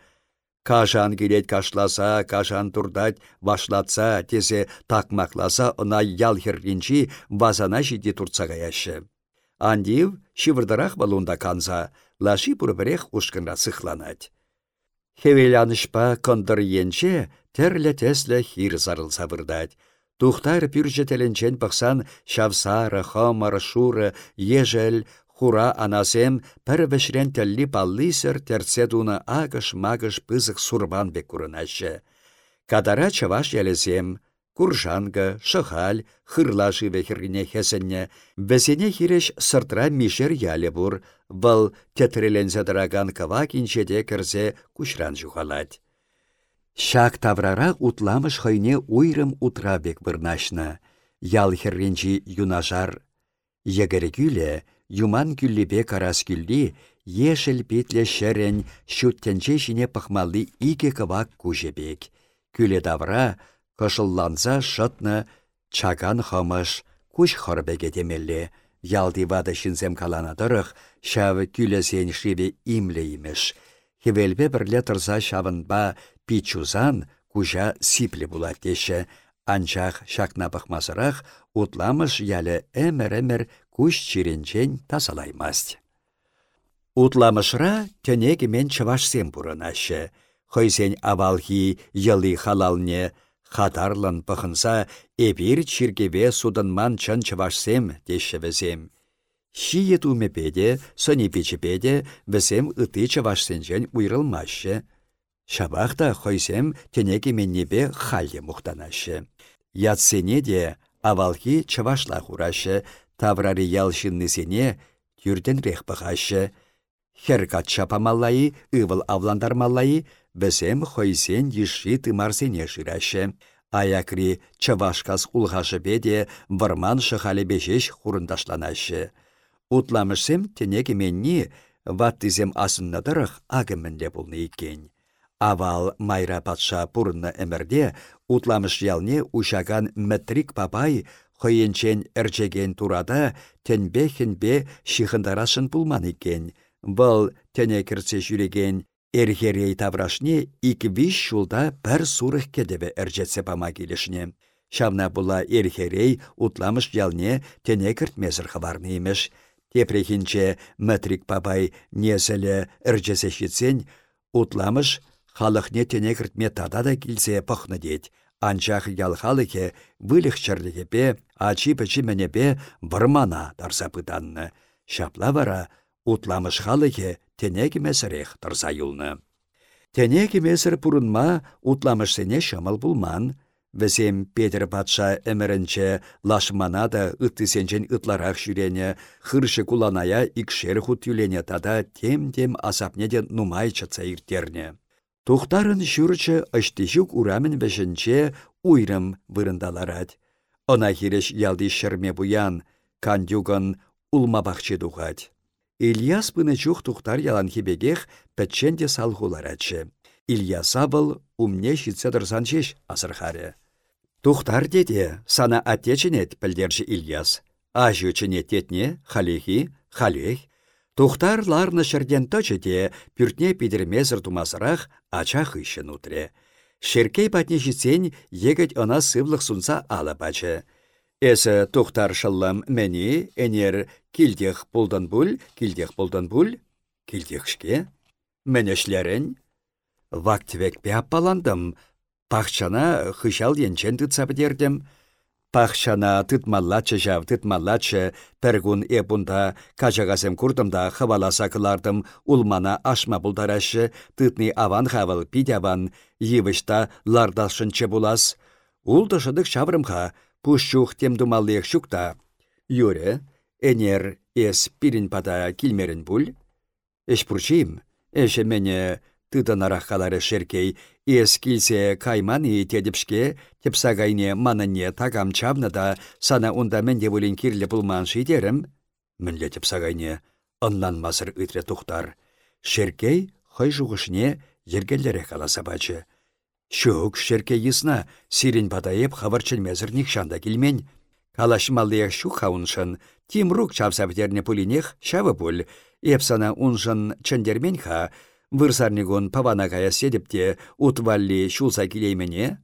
Кажан келет кашласа, кажан турдать башлатса, тезе такмакласа, она ял херринчи вазана жиди турцагаяшы. Андив шивырдырақ балунда канза, лаши пұрбірех ұшқынра сықланать. Хевелянышпа кондыр енче, терлі теслі хир зарылса вырдать. Тухтар пүрже теленчен пықсан шавсары, хомар, шуры, ежел, Хура анасем пір вішрен тілі баллисыр терцедуны агыш-магыш пызық сурбан бек курынашы. Кадара чаваш елесем, куржанга, шыхаль, хырлашы вехіргіне хесенне, весене хиреш сыртра мишер яле бур, бұл тетрелензе дыраган кава кинчеде кірзе кушран жухалать. Шак таврара утламыш хайне уйрым утра бек бұрнашны. Ял херренчи юнажар. Егері күлі, Юман күллепе карас күлли, ешіл петле шәрен шүттенче жіне пахмалли ике кывак күжебек. Күле давра, кышылланса шытны, чаган хымыш, күш хорбеге демелле. Ялди вады шинзем каланадырық, шавы күлесен шиве имле имеш. Хевелбе бірле тұрса шавынба пичузан күжа сипле булат деші. Анчах шакна пахмасырақ, утламыш ялі әмір-әмір күш чиренчен тасалаймасть. Утламышра төнеге мен чывашсем бұрынашы. Хойсен авалхи йылы халалне хатарлан пахынса эбир чиргеве судынман чын чывашсем деші візем. Шие педе, сони педе, візем ыты чывашсенчен уйрылмашы. Шабахта хойсем тенеге меннебе халде мұқтанашы. Ятсене де авалхи чывашла хурашы, Таврари ялшыннысене рех пахашы. Херкат шапамаллайы, ывыл авландармаллайы, бәсем хойсен еші тымарсене. Аякри чавашкас улғашы беде варман шықалі бешеш хурындашланашы. Утламышсем тенеге менні ваттызем асыннадырық агымінде бұлны екен. Авал майра патша пурынны әмірде утламыш ялне ушаган мәтрик папай хойенчен әрчеген турада тенбе-хенбе шихындарашын пулман екен. Бұл тене кірсе жүреген Эрхерей таврашне ик виш шулда бір сурых кедебе әржетсе пама келішіне. Шавна була эрхерей утламыш ялне тене кіртмезір хабарны емеш. Тепрехінче пабай незілі әржесе шетсен, утламыш халықне тене кіртме тада да келсе пықны дед. Анчах ялхалыке вылық чарлігепе, ачи пічі менепе бұрмана дарса пытанны. Шапла вара утламыш халыке тенеге мәсірех тұрса юлны. Тенеге мәсір пұрынма утламышсене шамал булман, Візем Петр патша әмірінче лашмана да үттісенчен үтларақ жүрене, хыршы куланая икшер хут юлене тада тем-тем асапнеде нумай чатса иртерне. Тухтарын жүрчі үштішік урамын бәшінче уйрым вырындаларад. Она хиреш ялди шырме буян, кандюган улмабақчы дұғад. Ильяс пыны чух тухтар ялан хибегех пәтченде салхуларатшы. Ильяса был умне дырсан шеш асырхары. Тухтар деде, сана аттечінет пілдерші Ильяс. Ажу чіне тетне, халехи, халех. Тухтар ларны шырден точыде, пүртне пидірмезір тумасырақ ача хыщын утре. Шеркей патне житсен, егіт она сывлық сунса ала бачы. Эсі тухтар шыллам мәне, әнер килдех болдан бұл, килдех болдан бұл, килдехшке. Мәнешлерін. Вактивек пе аппаландым. Пахчана хышал енчен тұтса бідердім. Пахчана тытмаллачы жав тытмаллачы пәргун эпунда кажагасем курдымда хаваласа кылардым улмана ашма бұлдарашы тытны аван хавыл пидяван йывышта лардашынчы булас. Улдышыдық шаврымха пушчух темдумаллык шукта. Юре, энер эс пирин пада килмерін бұл. Эш пурчим, эше мене тыданарах калары шеркей, эс килсе кайманы тедіпшке, тепсагайне манане тагам чавна да сана унда менде вулин кирле булман шидерім. Мінле тепсагайне, оннан масыр үтре тухтар. Шеркей хой жуғышне ергеллере каласа бачы. Шук шерке йысна, сирин падайып хаварчын шанда келмен. Калашмаллыяк шу хауншын, Тимрук чавсавтерне пулинех шавы пуль, епсана уншын чендермен ха, вырсарнигун павана кая седепте утвалли шулса килеймене.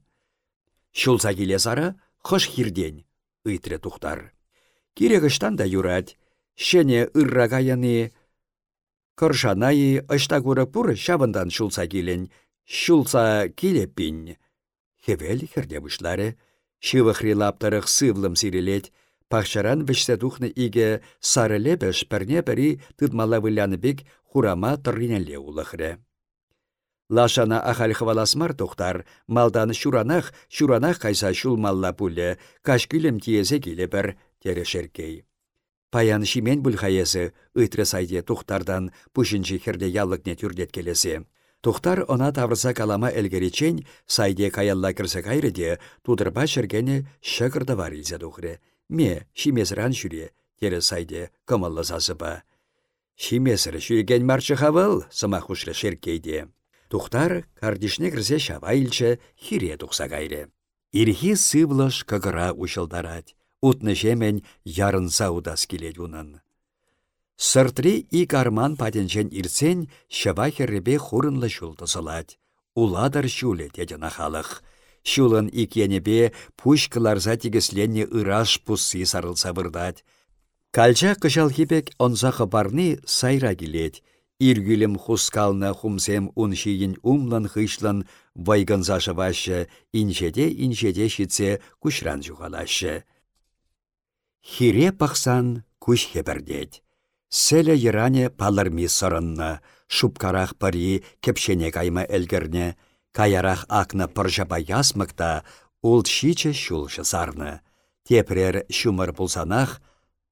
Шулса киле сара хош хирдень, ыйтре тухтар. Кирегыштан да юрать, шене ырра каяны, Кыршанайы ыштагуры пур шавындан шулса килен, Шулса килеппин. Хевел херде бұшлары, шывықри лаптарық сывлым сирелет, пахчаран вішсе тухны иге сарыле бәш пәрне бәрі тыдмала вылляны бек хурама тұрринеле улықры. Лашана ахал хваласмар тухтар, малдан шуранах, шуранах кайса шулмалла пуле, кашкілім тиезе келе бір, тере шеркей. Паян шимен бұлхаезі, ытры сайде тухтардан пушинчі херде яллықне түрдет келесі. Тухтар она таврса калама әлгеречен сайде каялла кірсе кайрыде тудырба шергені шығырды бар. Ме, шимезран жүре, тері сайде кымыллы зазыба. Шимезір жүрген марчы хавыл, сыма хушры шеркейде. Тухтар кардишне кірсе шава хире тухса кайры. Ирхи сывлыш кагыра ушылдарать. Утны жемен ярынса удас келет унын. Сыртри и карман патенчен ирсен шаба херребе хурынлы сылать. Уладар шуле тедіна халық. Шулын икенебе пушкаларза тигісленне ыраш пуссы сарылса бұрдать. Кальча кышал хипек онзақы барны сайра келет. Иргүлім хускална хумсем уншиін умлан хышлан вайганзашы вашы, инжеде-инжеде шитсе күшран жуғалашы. Хире пақсан күш. Селе йыране палырми сырынны, шупкарах пари кепшене кайма әлгірне, каярах акна пыржаба ясмыкта, ул шиче шулшы сарны. Тепрер шумыр пулсанах,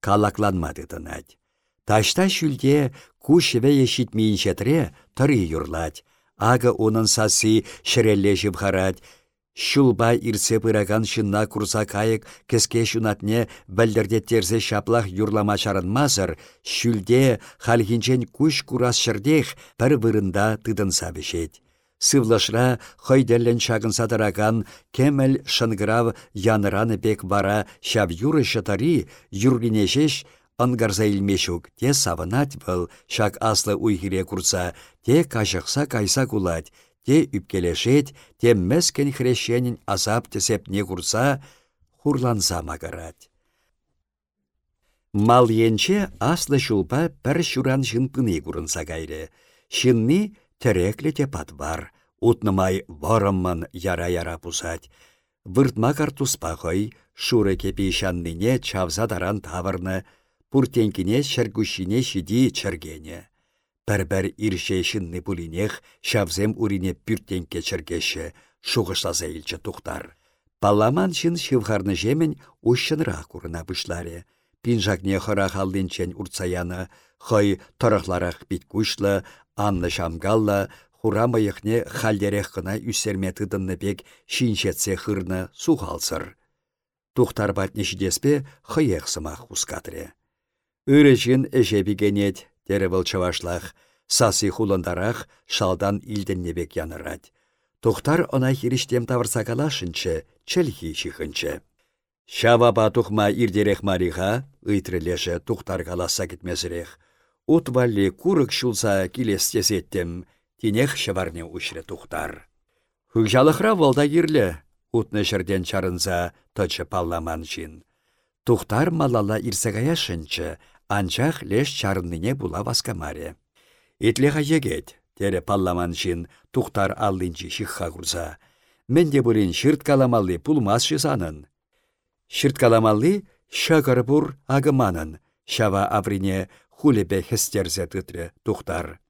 калакланмады тынать. Ташта шүлде кушеве ешітмейін шетре тұры юрлать. Ага унын сасы шірелле жібхарать. Шулба ирсе пыраган шынна курса кайык кеске шунатне терзе шаплах юрлама мазыр, шүлде халхинчен күш курас шырдех пір вырында тыдын сабешет. Сывлашра хойделлен шагын садараган кемел шынгырав яныраны бек бара шав юры шатари юргинешеш ангарза илмешук, те савынать был, шак аслы уйхире курса, те кашықса кайса кулать, те үпкелешет, те мәскен хрещенин азап тесеп не курса, хурланса магарать. Мал енче аслы шулпа пір шуран жынпыны курынса. Шынны тіреклі те бар, утнымай варымман яра-яра пусать. Выртма картуспа хой, шуры кепи шанныне чавза даран тавырны, пуртенкине шәргүшіне шиди чәргене. Пәрбәр иршешінні пулинех шавзем урине пүртенке чәргеші, шуғышлаза илчі тухтар. Палламан шын шывхарны жемен ушшынра курына бұшларе. Пинжакне хора халдинчен урцаяны, хой торықларақ бит анны шамгалла, хурамайықне халдерех қына үсерме тыдынны бек шиншетсе хырны сухалсыр. Тухтар батне шидеспе хыеқ сымақ Үрежін әжебігенет, дәрі бұл чавашлақ, сасы хуландарах шалдан илденнебек янырад. Тухтар она хириштем тавырса калашынчы, чәлхи чихынчы. Шава тухма ирдерех мариға, ыйтрелеше тухтар каласа кетмезірех. Утвалли курык шулса килестесеттім, тинех шыварне ушре тухтар. Хүгжалықра волда кирлі, утны жерден чарынса точы палламан жин. Тухтар малала ирсегаяшынчы, Анчах леш чарынныне була васкамаре. Итлеха егет, тере палламан шин тухтар аллинчи шихха курса. Менде булин шырт каламалли пулмас шисанын. Шырт каламалли агыманын, шава аврине хулебе хестерзе тытре тухтар.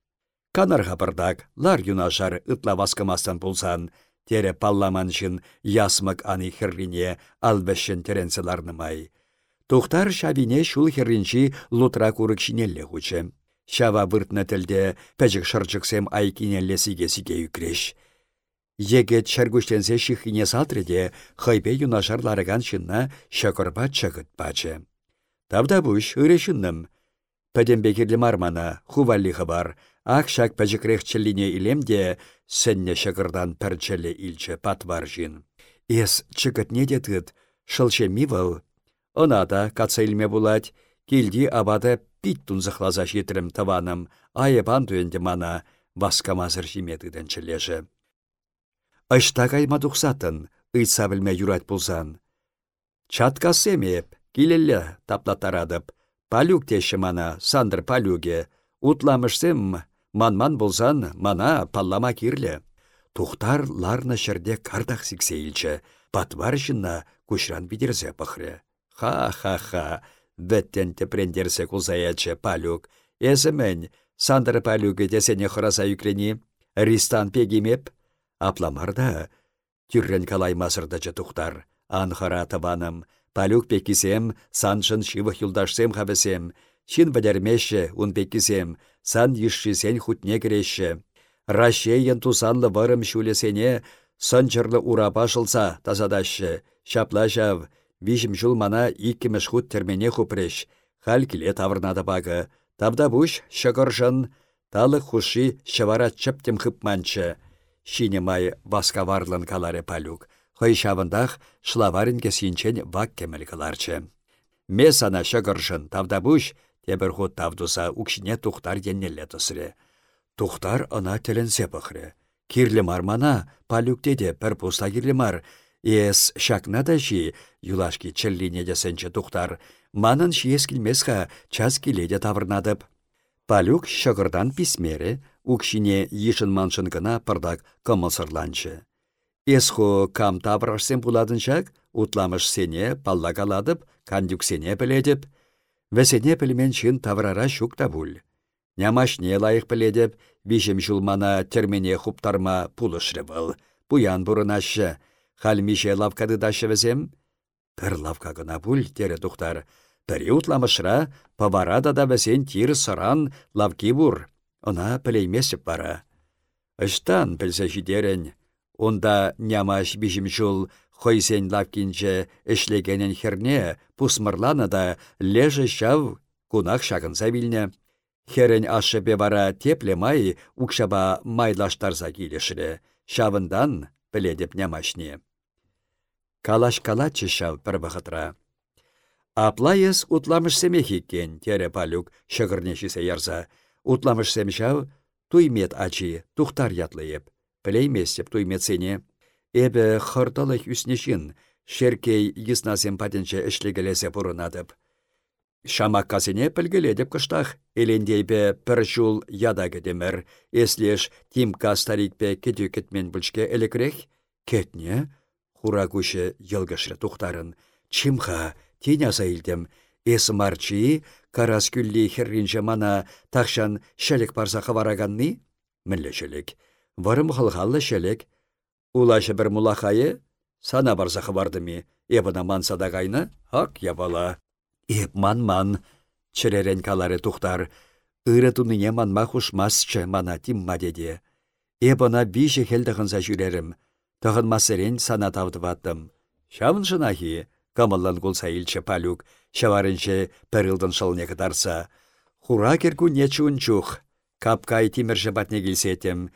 Канар хапырдак, лар юнашар ытла васкамастан пулсан, тере палламан шин ясмык ани херрине албешшен теренселарнымай. Тухтар шавине шул херринчи лутра курык шинелле хучы. Шава выртна тілде пәжік шырчықсем айкинелле сиге-сиге үкреш. Егет шәргүштенсе шихине салтрыде хайбе юнашарларыган шынна шакырба бачы. Тавда үрешіннім. Пәдембекерлі мармана хуваллиғы бар, ақ шак пәжікрехчіліне илемде сәнне шакырдан пәрчелі илчі патвар жин. Ес чығыт не детіт, шылше мивал, Онада кацайлме булать, килди абада пит тунзықлаза жетірім таваным, айыбан түйенде мана васкамазыр жиметіден чілежі. Ашта кайма тұқсатын, ұйтса білме юрат бұлзан. Чатка семеп, келелі таплатарадып, палюк теші мана, сандыр палюге, утламышсем, ман-ман бұлзан, мана паллама кирлі. Тухтар ларны шырде кардақ сіксейлчі, патвар жынна күшран бидерзе пықры. Ха-ха-ха, вәттен тепрендерсе кулзаячы палюк. Эзімен, сандыр палюгі десене хұраса юкрени, ристан пегимеп, апламарда, тюррен калай масырдачы тухтар, анхара табаным, палюк пекисем, саншын шивых юлдашсем хабесем, шин бәдермеші, ун пекисем, сан ешшісен хутне кереші. Рашейен тусанлы варым шулесене, санчырлы урапа шылса тазадашы, шапла жав, Вишім жыл мана иккіміш худ термене хупреш, хал киле тавырнады багы. Тавда буш шығыржын, талы хуши шывара чыптем хыпманчы. Шине май васкаварлын каларе палюк. Хой шавындах шлаварин кесинчен вак кемел каларчы. Ме сана шығыржын, тавда буш, тебір худ тавдуса укшине тухтар еннелле тұсыре. Тухтар ына тілінсе бұқыры. Кирлі мармана, палюк деде пір пуста кирлі мар, Ес шакна да жи, юлашки чіллине десенче тухтар, манын шиес килмесха час киледе тавырнадып. Палюк шығырдан писмере, укшине ешін маншын гына пырдак кымылсырланчы. Эсхо кам таврашсен буладынчак, утламыш сене палла каладып, кандюксене біледіп, вәсене пілмен чын таврара шук та бұл. Нямашне лайық біледіп, вишім жулмана термене хуптарма пулышры был. Буян бұрынашы, Хальмише лавкады дашевізем? Пір лавка гына тере тухтар. Пірі утламышра, паварада да вәсен тир сыран лавки бур. Она пілеймесіп бара. Ыштан пілсе Онда нямаш бішім жул хойсен лапкинче эшлегенен херне пусмырланы да лежі шав кунах шагынса вилнне. Херен ашшепе бара тепле май укшаба майлаштарса килешіре. Шавындан біледіп нямашне. Калаш калачы шав бір бұғытра. Аплайыз утламыш семехиккен, тере палюк шығырнешісе ярса. Утламыш семшав туймет ачи, тухтар ятлыйып. Пілеймесіп туйметсене. Эбі хыртылық үснешін, шеркей йыснасем патенче ішлегелесе бұрынадып. Шамаккасыне пілгіледіп кыштақ, елендейбе пір жул яда кедемір, еслеш тимка старикпе кеду кетмен бүлшке элекрек, кетне, хура күші йылгышры тухтарын, чимха, Тиняса илдем, эс марчи, карас күлли херринче мана тахшан шелек барса хавараганны? Мілі шелек. Варым хылхаллы шелек. Улашы бір мулахайы, сана барса хавардыми, ебіна мансада гайны, ак ябала. Еп ман-ман, чыререн калары тухтар, ыры туныне манма хушмасчы мана тимма деде. Эбіна биші хелдіғынса жүрерім, тұғын масырен сана тавдываттым. Шавын жынахи, камаллан кулса илчче палюк, çаварынче пәрілдің шылне кытарса. Хура керку не чунчух, капкай келсетім.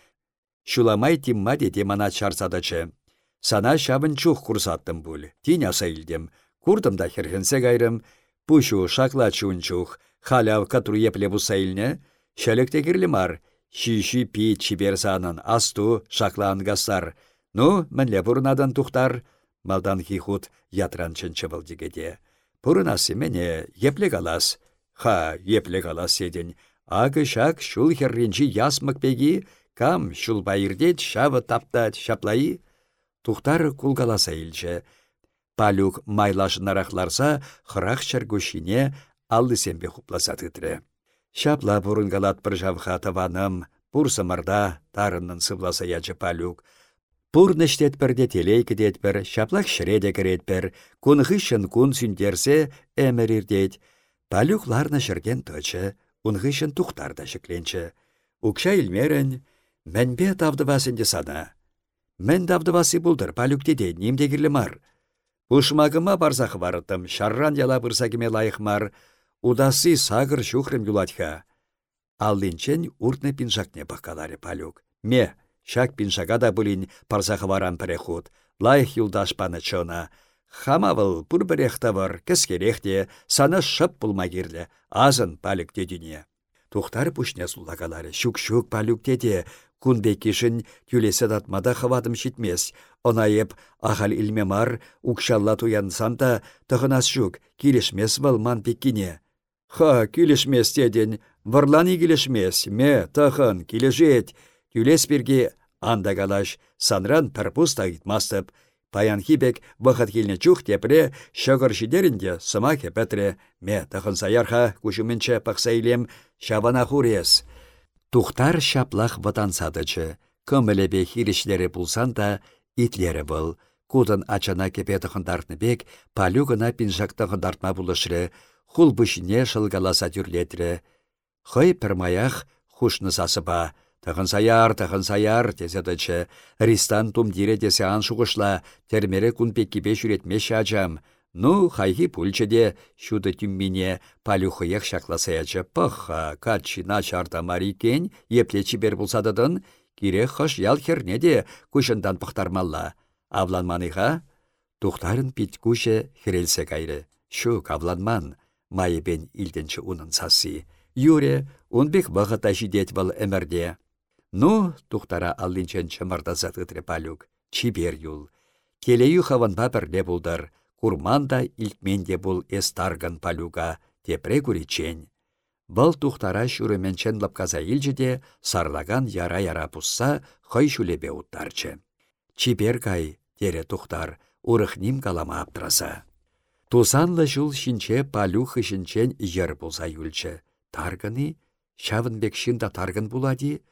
Шуламай тимма дете мана чарсадачы. Сана шабын чух курсаттым бұл, тин аса илдем. Курдым да херхенсе гайрым, пушу шакла чунчух, халяв катру епле бұса илне, шәлікте кірлімар, шиши пи чиберсанын асту шаклан гастар. Ну, мінле бұрнадан тухтар, Малдан хихут ятран чынчывыл дегеде. Пурынасы мене епле галас. Ха, епле галас еден. Ағы шак шул херринчи ясмык пеги, кам шул байырдет шавы таптат шаплайы. Тухтар кулгаласа илче. Палюк майлаш нарахларса хырах алды сембе хупласа тытре. Шапла галат бір жавха таваным, пурсымырда тарыннын сывласа ячы палюк. Пурнештет пірде телейкі детпір, шаплақ шіреде керетпір, күнғі шын күн сүндерсе әмірірдет. Шырген ұнғы шын тұқтарда шікленчі. Укша илмерін, мәнбе тавдывасынды сана. Мен тавдывасы бұлдыр, палюк деде, немде мар. Пушмагыма барзақы барыттым, шарран яла бұрсагіме лайықмар, удасы сағыр шухрым юлатха. Аллинчен уртны пинжакне бақалары палюк. Ме, Шак пиншагада бұлін парзағы варан пірехуд. Лайх юлдаш паны чона. Хамавыл бұр бірехтавыр, кіскерехте, саны шып бұлма керлі, азын палік дедіне. Тухтар пушне сұллағалары, шук-шук палюк күнбе кишін тюлесе датмада хавадым шитмес. Онайып, ағал илмемар, укшалла туянсан да, тұғынас шук, келішмес валман пеккине. Ха, келішмес деден, варлани келішмес, ме, тұғын, кележет, Юлеспирге анда калаш санран тагитмастып, паян хибек вахат келіне чух тепре шығыр шидерінде сымаке пәтре ме тахын саярха күшіменче пақсайлем шабана хурес. Тухтар шаплах ватансадычы, көмілебе хиришлері пулсан да итлері бұл. Кудын ачана кепе тұхындартны бек, палюгына пинжак тұхындартма бұлышры, хул бұшіне шылгаласа дүрлетірі. Хой пірмаях хушны сасыба, Тағын саяр, тағын саяр, тезедачы. Ристан тумдире десе аншуғышла, термере күнпеккебе жүретме шачам. Ну, хайхи пульчеде, шуды түммине, палюхыяқ шакласаячы пăхха, качи начарта марикен, еплечі бер бұлсадыдын, кире хыш ял хернеде күшіндан пықтармалла. Авланманыға, тухтарын пит күші хірелсе кайры. Шу кавланман, майыбен илденчі унын сасы. Юре, унбек вағыта жидет бұл әмірде. Ну, тухтара аллинчен чымырдаса тытре палюк, чибер юл. Келею хаванба бірле булдар, курманда илтменде бул эстарган палюга, тепре күречен. Бұл тухтара шүременчен лапказа илжеде сарлаган яра-яра пусса хой шулебе уттарчы. Чибер кай, тере тухтар, урыхним калама аптраса. Тусанлы жул шинче палюхы шинчен ер болса юлчы. Таргыны, шавынбек шинда таргын булади,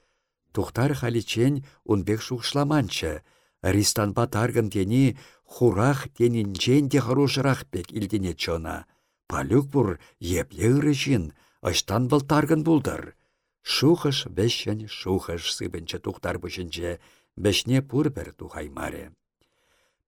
Тухтар халичен унбек шухшламанчы. Ристанпа таргын тени хурах тенинчен де хорошырах бек илдене чона. Палюк бур епле ырышын, ыштан таргын булдыр. Шухыш вешшен шухыш сыбынчы тухтар бұшынче, бәшне пурбір тухаймаре.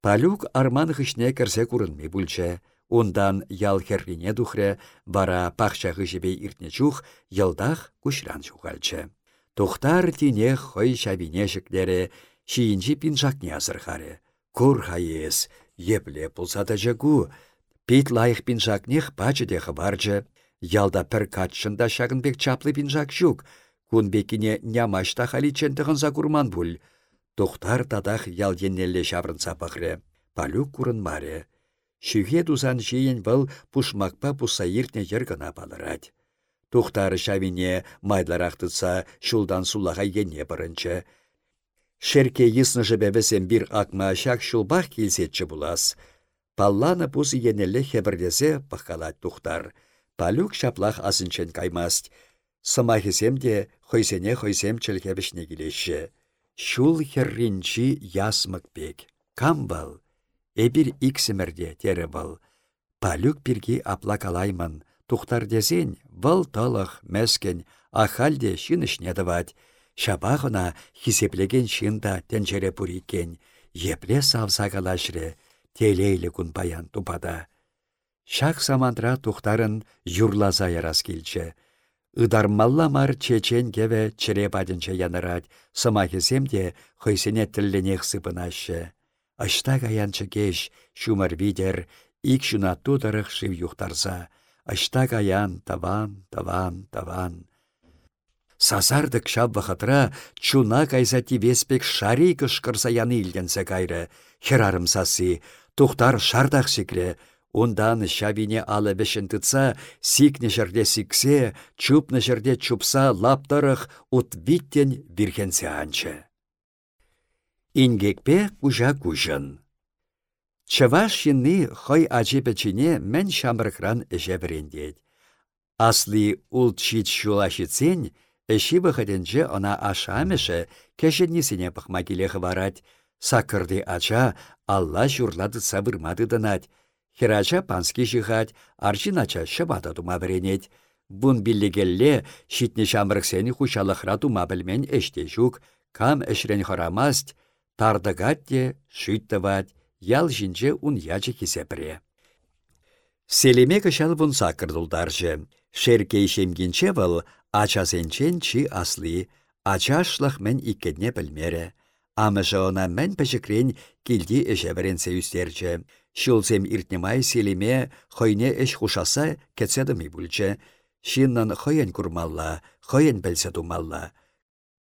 Палюк арман хышне кірсе курынмей бүлчі. Ондан ял херрине тухрре, бара пахча хышебей иртне чух, йылдах кушран чухальчы. Тухтар тине хой шабине шіклері, шиінжі пинжакне азырхаре. Кур хайес, епле пулсада жагу. Пит лайық пинжакнех пачыдех барчы. Ялда пір катшында шагынбек чаплы пинжак жүк. Кунбекине нямашта халичендығын курман бұл. Тухтар тадах ял еннелле шабрынса пахре. Палюк курын маре. Шүге тузан жиен бұл пушмакпа пуса иртне ергана балырать. Тухтары шавине майдларақтыца шулдан сулаға ене барынчы. Шерке йысны жібебесен бір акма шак шулбах келсетчі булас. Палланы пус енелі хебірлесе паққалат тухтар. Палюк шаплах асынчен каймаст. Сымахисем де хойсене-хойсем чілкебішне келеші. Шул херринчи ясмык бек. Кам бал? Эбір иксімірде тері бал. Палюк бірге апла калаймын. Тухтар дезен, вăл тылых, мәскен, ахальде çынышне тывать. Шабахына хисеплеген çынта тенчере пурикен. Епле савса калашре, телейлі күн паян тупада. Шак самантра тухтарын юрлаза ярас келчі. Ыдармалла мар чечен кеве чире падінче янырать, сымахесем де хыйсене тілленех сыпынашы. Ашта гаянчы кеш, шумар видер, ик шуна тутарых шив юхтарса. Ашта гаян, таван, таван, таван. Сазардык шап вахатра чуна кайса тивеспек шари кышкырса яны илденсе кайры. Херарым сасы, тухтар шардах сикре, Ундан шавине алы бешін тұтса, сикне жерде сиксе, чупны жерде чупса лаптарых утвиттен вирхенсе анчы. Ингекпе кужа кужын. Чаваш шынны хой ачы печіне мен шамрықран эше бірендет. Асли ул чит шулашыцен, эші бұқыденже она ашамышы кешеннесіне пықма келеғі барад. Сакырды ача Алла журлады сабырмады дынат. Херача пански жихать, арчинача шабата тума біренет. Бун биллегелле шитне шамрықсені хушалықра тума білмен эште жүк, кам эшрен хорамаст, тардыгатте шүйттіват, ял жинче ун ячы кисепре. Селеме кышал вун сакырдулдаржы. Шеркей шемгенче выл ачасенчен чи асли, ачашлық мен иккедне білмере. Амыжы она мен пәжікрен келді эше біренсе үстерчі. Шулсем иртнемай селеме хойне эш хушаса кетседімі бүлчі. Шиннан хойен курмалла, хойен білсе тумалла.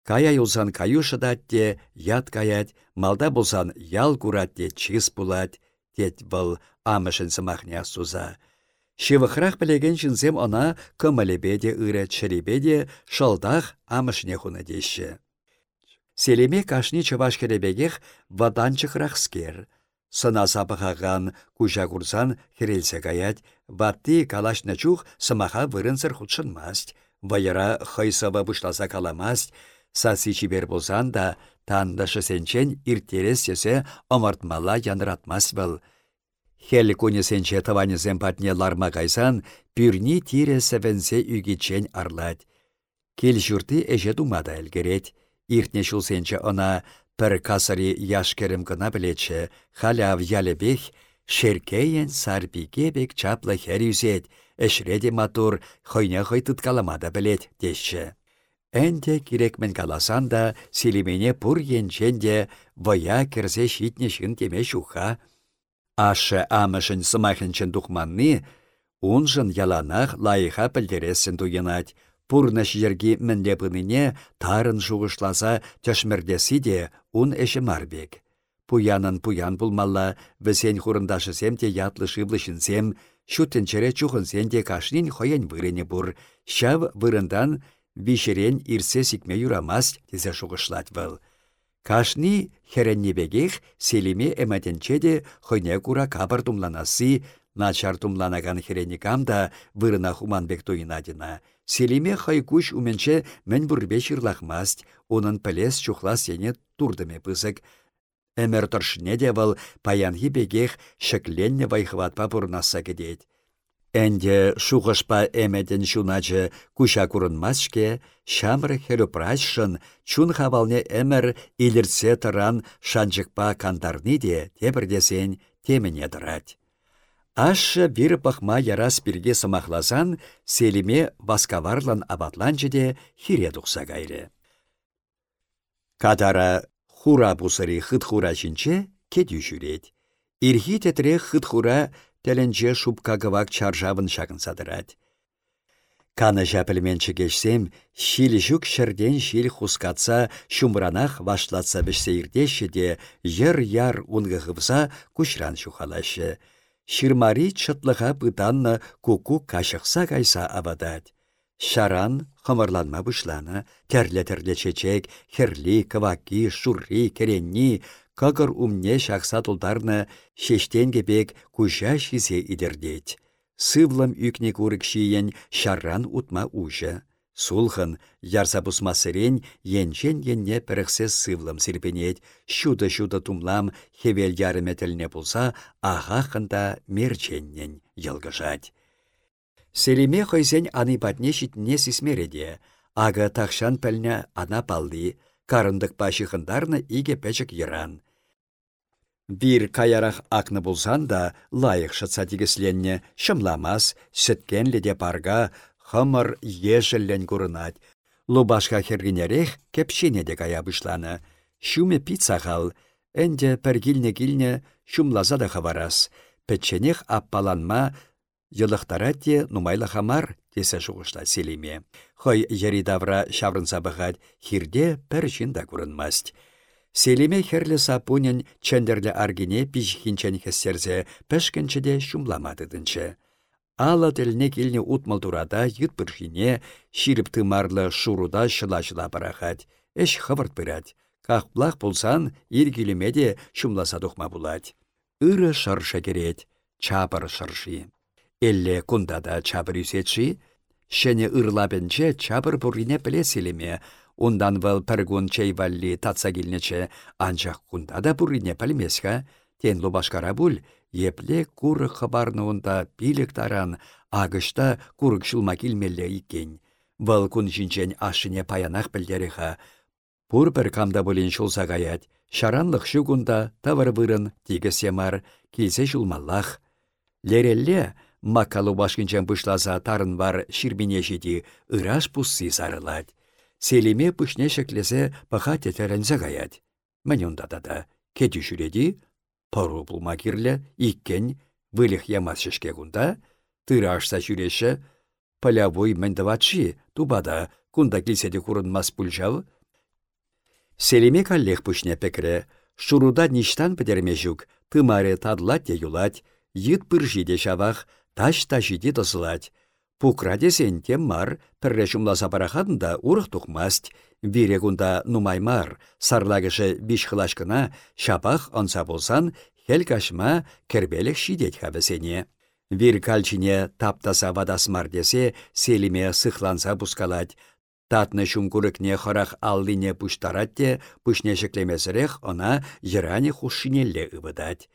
Кая юлсан каю шыдатте, ят каят, малда болсан ял куратте чиз пулат, тет был амышын сымахня суза. Шивықрақ білеген жынзем она көмілебеде үрі чыребеде шылдақ амышне хуны деші. Селеме кашни чываш керебегех ваданчықрақ скер. Сына сапығаған кужа курсан херелсе каят, ватты калашны чух сымаха вырынсыр худшынмаст. Вайыра хайсаба бұшласа каламаст, Сасы чибер болсан да, тандашы сенчен иртерес сесе омартмала янратмас был. Хелі көне сенче таванезен патне ларма кайсан, пюрни тире сәвенсе үгечен арлад. Кел жүрті әже думада әлгерет. Иртне шул сенче она пір касари яшкерім гына білечі, халяв ялебех, шеркейен сарпике бек чаплы хер юзет, әшреде матур, хойне хой тұткаламада білет, деші. Әнде керекмен каласан да, селемене пұр енченде вая керзе. Ашы амышын сымахынчын дұхманны, унжын яланах лайыха пілдересін туйынать. Пурнаш жерге мінде пыныне тарын жуғышласа төшмірдесі де ун әші марбек. Пуянын пуян булмалла, весен хурындашы семте ятлы шиблы шынсем, шутынчере чухынсен де кашнин хоян вырыне бур, шав вырындан вишерен ирсе сикме юрамас был. Кашни хереннебегех селиме әмәтенче де хойне кура кабар тумланасы, начар тумланаган хереникам да вырына хуманбек. Селиме хайкуш уменче мен бурбе шырлахмаст, онын пілес чухла сене турдыме пызык. Әмір тұршыне де был паянхи бегех шекленне вайхватпа бұрнаса кедет. Әнде шуғышпа әмәден шуначы күша күрінмасшке, шамры хелюпрашшын, чун хавалне әмір илірсе тұран шанчықпа кандарны де тебірдесен темене дырать. Ашы бір пахма ярас бірге сымақласан, селиме васкаварлан абатланчы де хире тұқса гайры. Катара хура бұсыры хыт хура жінче кеді жүрет. Ирхи тетре хыт хура тәлінже шупка гывак чаржавын шағын садырад. Каны жәпілменші кешсем, шил жүк шырден шил хускатса, шумранах вашлатса бішсе ирдеші де, ер-яр ұнғығывса күшран шухалашы. Ширмари чытлыға бұданны куку кашықса кайса абадад. Шаран хымырланма бұшланы, тәрлі-тәрлі чечек, херли, кываки, шурри, керенни, кагыр умне шақса тұлдарны шештен кебек күжа шизе идердет. Сывлым үкне курык шиен шарран утма ужы. Сулхын, ярса бұсмасырен, енчен енне піріксе сывлым сірпенет, шуды-шуды тумлам хевел ярыметіліне пулса, аға мерченнен елгіжать. Селиме хойзен аны патне шитне сисмереде, ага тахшан пәлне ана палды, карындык пашихындарны иге пәчік еран. Бір каярах акны болсан да лайық шытса тегісленне, шымламас, сіткенлі де парға, хымыр ешіллен көрінат. Лубашқа хергенерех кепшене де кая бұшланы. Шуме қал, әнде пәргілне-гілне шумлаза да хаварас. Пәтченех аппаланма, Йылықтара те нумайлы хамар, тесе шуғышла селиме. Хой еридавра шаврынса бұғад, хирде пәр жинда көрінмаст. Селеме херлі сапунен чендерлі аргине пижхинчен хессерзе пәшкенчеде шумламадыдынчы. Ала тіліне келіне утмалдурада ет біршине, ширіп тымарлы шуруда шыла-шыла барахат. Эш хывырт бірад. Қақплақ болсан, иргілімеде шумласа дұқма булад. Үрі шырша керет, чапыр шырши. Элле кундада чапыр үсетші, Шәне ырлапенче чапыр бұрине піле селеме, Ундан вăл чей валли татса килнече, анчах кунда да пуррине пәлмесха, тен лубашкара бүл, епле курық хабарны унда пилік таран, агышта курық шылма килмелле иккен. Вăл кун ашыне паянах пілдеріға. Пур пір камда бұлін шулса шаранлық шугунда тавар вырын ямар, келсе шулмаллах. Лерелле, макалу башкинчен пышласа тарын бар ширбине ыраш пусси сарылать. Селиме пышне шеклесе паха тетерензе гаять. Мән да, кеті жүреди, пару пулма кирлі, иккен, вылих ямас шешке кунда, тыры ашса жүреше, полявой мәндаватши, тубада, кунда келседе мас пульжав. Селиме каллех пышне пекре, шуруда ништан педерме жүк, тымаре тадлат те юлать, йыт пыржиде шавах, таш ташиде тосылать, Пукра десен тем мар, пірре жумласа барахадында урық тұқмаст, бире кунда нумаймар, сарлагышы биш хылашкына, шапах онса болсан, хел кашма кербелек шидет хабесене. Вир кальчине таптаса вадасмар десе, селиме сыхланса бускалать, Татны шумкурыкне хорах аллине пуштаратте, пушнешеклемесірех она еране хушинелле ыбыдать.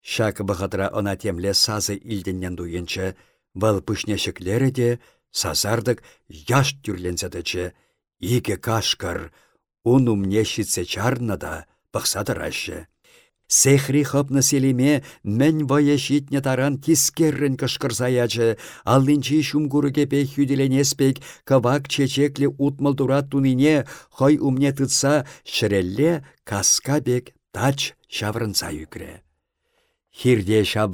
Шак бұғытра она темле сазы илденнен дуйынчы, Вăл пышнешеклері де сазардык яш тюрленседече, ике кашкар, ун умне çитсе чарнă да пăхсатăраççă. Сехри хăпнă селиме мӹнь вăйе çитнне таран тискеррен кышкырсаячы, аллинчи шумкурыкепе хюделенеспек кавак чечекле утмăл турат тунине хăй умне тытса шрелле каскабек тач çаврынса юкре. Хирде çав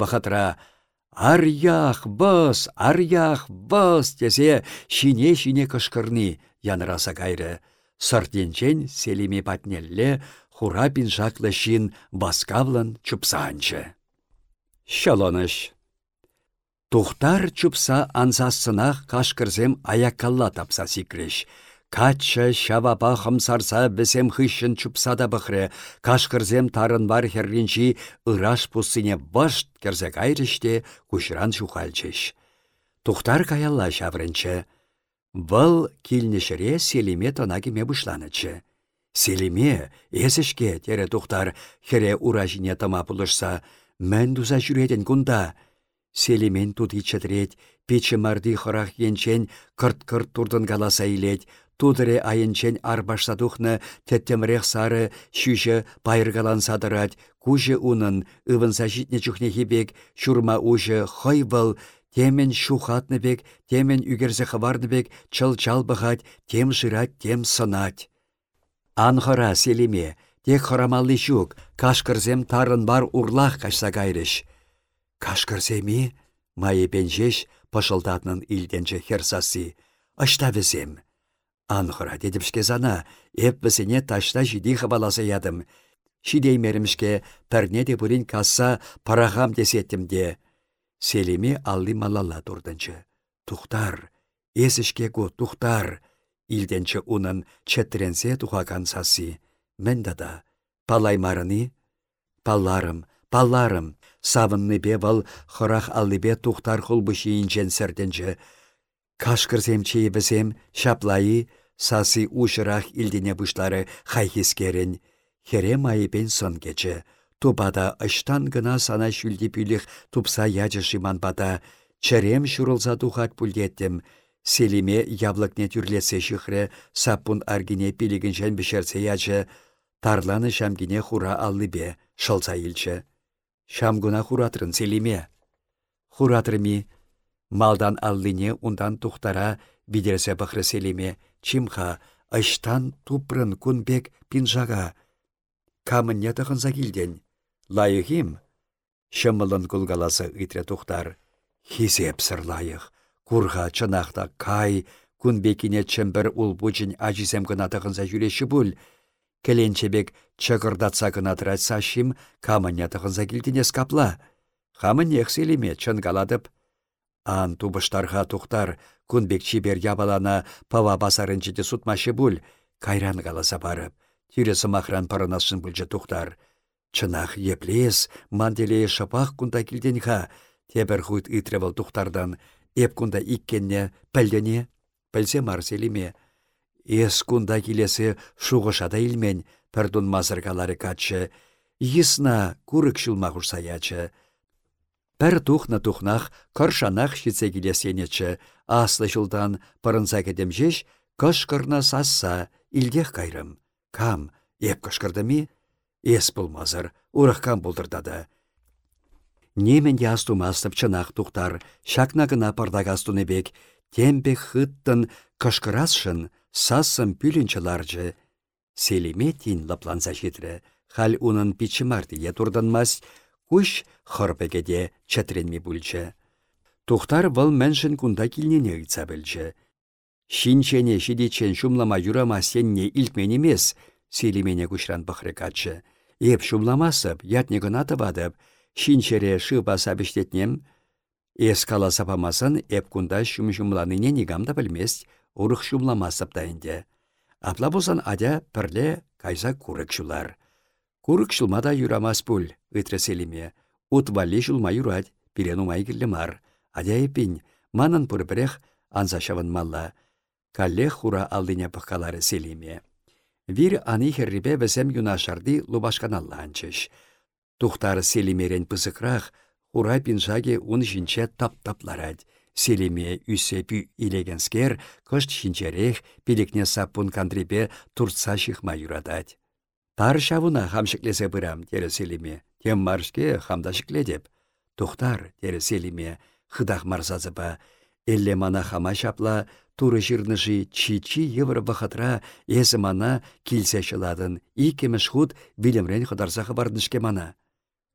Арях быс, арях быс тесе шине-шине кышкырни янраса кайры. Сыртенчен селиме патнелле хура пинжаклы шин баскавлан чупсанчы. Шалоныш. Тухтар чупса анзасынах кашкырзем аякалла тапса сикреш. Качча шавапа хымсарса бізем хыщын чупсада бұхры, кашкырзем тарын бар херринчи ыраш пусыне башт керзе кайрыште кушран шухальчыш. Тухтар каялла шаврынчы. Вăл килнешре селиме тонакиме бұшланычы. Селиме, есішке, тере тухтар, хере уражине тама пулышса, мән дуза жүреден кунда. Селимен туди чатрет, печі марди хырах енчен кырт-кырт турдын галаса илет, тудыре айынчен арбаштадухны теттемрех сары шүші пайыргалан садырать, кужы унын, ывынса житне хибек, шурма ужы хойвыл, темен шухатны бек, темен үгерзе хаварны бек, чыл-чал бұғать, тем жырать, тем сынать. Анхара селиме, тек хорамалли жук, кашкырзем тарын бар урлах кашса кайрыш. Кашкырземи, майы пенжеш, пошылдатнын илденче херсасы. Ашта. Анхыра дедіпшке зана, эп візіне ташта жиди хабаласа ядым. Шидеймерімшке пәрне де бүрін касса парахам десеттім де. Селеме алли малалла турдынчы. Тухтар, есішке ку тухтар. Илденче унын четтіренсе тухакан сасы. Мен дада, палаймарыны? Палларым, палларым, савынны бе вал хырах аллыбе тухтар хулбы шиінчен сәрденче. Кашкырсем чейбісем, шаплайы, сасы ушырах илдене бұшлары хайхискерін. Хере майыпен сон кече. Тупада ыштан гына сана шүлді пүліх тупса ячы шиман бада. Чәрем шурылса тухат пүлдеттім. Селиме яблыкне түрлесе шықры, саппун аргине пилігіншен бішерсе ячы. Тарланы шамгине хура аллыбе, шылса илчі. Шамгуна хуратрын селиме. Хуратрыми. Малдан аллине ундан тухтара бидерсе бахры селиме. Чимха, ыштан тупрын кунбек пинжага. Камынне тахынса килден. Лайыхим? Шымылын кулгаласы үйтре тухтар. Хизеп лайық. Курға чынақта кай, күнбекіне чымбір улбучын ажизем гынатығынса жүреші бұл. Келенчебек чығырдатса гынатырать сашим, камыне тығынса килденес капла. Хамын ехселеме чынгаладып. Ан тубыштарға тухтар, күнбек чибер ябалана пава басарынчыде сутмашы бұл, кайран қаласа барып. Тиресі махран парынасын бүлжі тухтар. Чынах еплес, манделее шапах кунда ха, тебір хуйт итревал тухтардан, еп кунда иккенне пәлдене, пәлсе марселиме. Ес кунда келесі шуғышада илмен, пәрдун мазыргалары качы, Исна курык шулмақ ұрсаячы. Пәр тухна тухнах кыршанах шитсе келесенечі, аслы жылдан пырынса кедемжеш, кышкырна сасса, илдех кайрым. Кам, еп кышкырдыми? Ес пулмазыр, урахкан булдырдады. Немен ястумастып чынақ тухтар, шакна гына бек, тембе хыттын кышкырасшын, сассым пүлінчіларжы. Селиме тин лапланса житрі, хал унын пичімардие турданмас, күш хырпегеде чатренме бүлчі. Тухтар вăл мэншін кунда килнене ыйтса білчі. Шинчене шидечен шумлама юрама сенне илтменемес, селимене күшран бұхрекатчы. Еп шумламасып, ятне гына тывадып, шинчере шыба сабіштетнем, Эс кала сапамасын эп кунда шум шумланыне нигамда білмес, урых шумламасып дайынде. Апла болсан адя пірле кайса курык. Курык шулмада юрамас пул, үтре селиме. Ут вали шулма юрать, пирен умай мар. Адя епин, манын пұрбірех анса малла. Каллех хура алдыне пыққалары селиме. Вир аны херрипе весем юнашарды лубашканалланчыш. Тухтар селимерен пызықрақ, хура пинжаге ун жинче тап-тапларад. Селиме үсе пүй илегенскер, кышт шинчерех, пилікне саппун кандрипе турца шихма. Тар шавуна хамшыклесе бырам, тере селиме. Тем маршке хамда деп. Тухтар, тере селиме, хыдах марсазыба. Элле мана хама шапла, туры жирныши чичи евро бахатра эзі мана килсе шыладын, икемеш худ вилемрен хыдарсахы бардышке мана.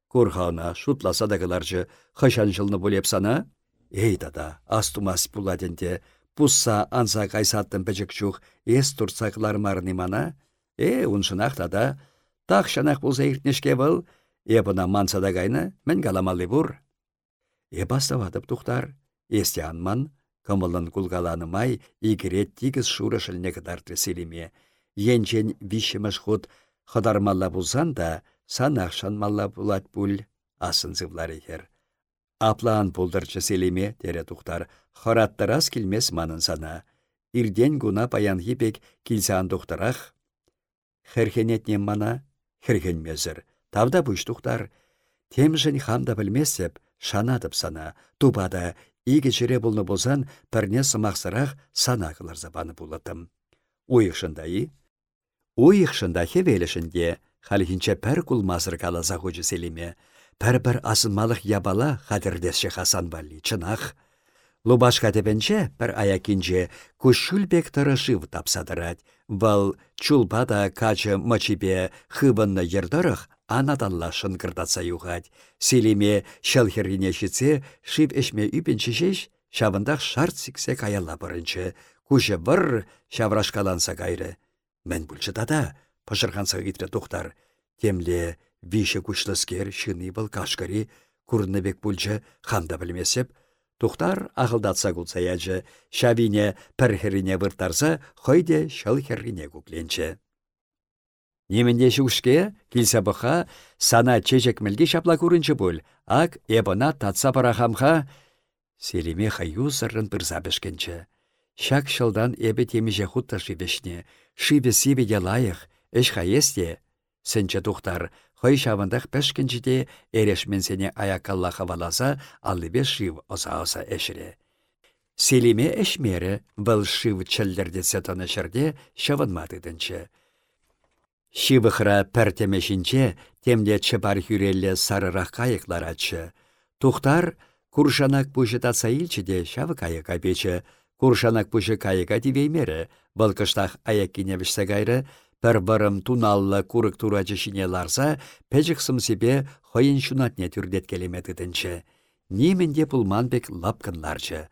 Курхана шутласа дагыларжы хышан жылны болеп сана? Эй дада, астумас пуладенде, пусса анса кайсаттын пәчік чух, эс турцақлар марны мана? Э, уншынақ дада, тақ шанақ болса иртнешке был, эбына мансада кайны, мен галамалы бур. Э баставадып тухтар, есте анман, Кымылын кулгаланымай, игірет тигіз шурышылне кыдартыр селеме. Енчен вишіміш худ хыдармалла бұлсан да, санақшан малла бұлат бұл асын зывлар ехер. Аплаан пулдырчы селеме, тере тухтар, хораттарас келмес манын сана. Ирден гуна паян хипек килсан тухтарах. Херхенетнем мана, херхенмезір. Тавда бұш тухтар. Темжін хамда білмесеп, шанадып сана, тупада игі жире бұлны болсан, пірне сымақсырақ сана қыларза баны бұлатым. Уйықшындай? Уйықшында хевелішінде, халихинче пәр кулмазыр калаза хучы селиме, пәр-пәр асынмалық ябала хадірдесші Хасан Валли, чынақ. Лубашка тепенче пір аякинче күшүлбек тырышыв тапсадырать. Вал чулпада качы мачипе хыбынны ердырых анадалла шынкырдатса юғать. Селиме шалхеррине шитсе шип эшме үпенче шеш, шавындақ шарт сиксе каялла бұрынчы. Кужы бір шаврашкаланса кайры. Мен бүлчі тада, пашырханса гитре тухтар. Темле више күшліскер шыны был кашкари, бек бүлчі ханда білмесеп, Тухтар ағылдатса кулса яжы, шабине пірхірине выртарса, хойде шыл херрине кукленче. Неменде шушке, килсе бұха, сана чечек мілге шапла көрінчі бұл, ак эбона татса парахамха, селеме хаю сырын бірза бішкенче. Шак шылдан эбі темеже хутта шибешне, шибе сибеде лайық, эш хаесте, Сенче тухтар, хой шавындах пешкенчиде эрешменсене аякалла хаваласа аллыбе шив оса-оса эшіре. Селиме эшмері бұл шив чәлдердесе танышырде шавынмадыдынчы. Шивыхра пәртемешінче темде чыпар хүрелле сарырақ кайықлар ачы. Тухтар куршанак пұшы татса илчіде шавы кайық апечі, куршанак пұшы кайыка дивеймері, бұл кыштақ аяк Пір бұрым туналлы курык турачы шине ларса, пәжіксім себе хойын шунатне түрдет келеметідінші. Неменде пулман бек лапкынларчы.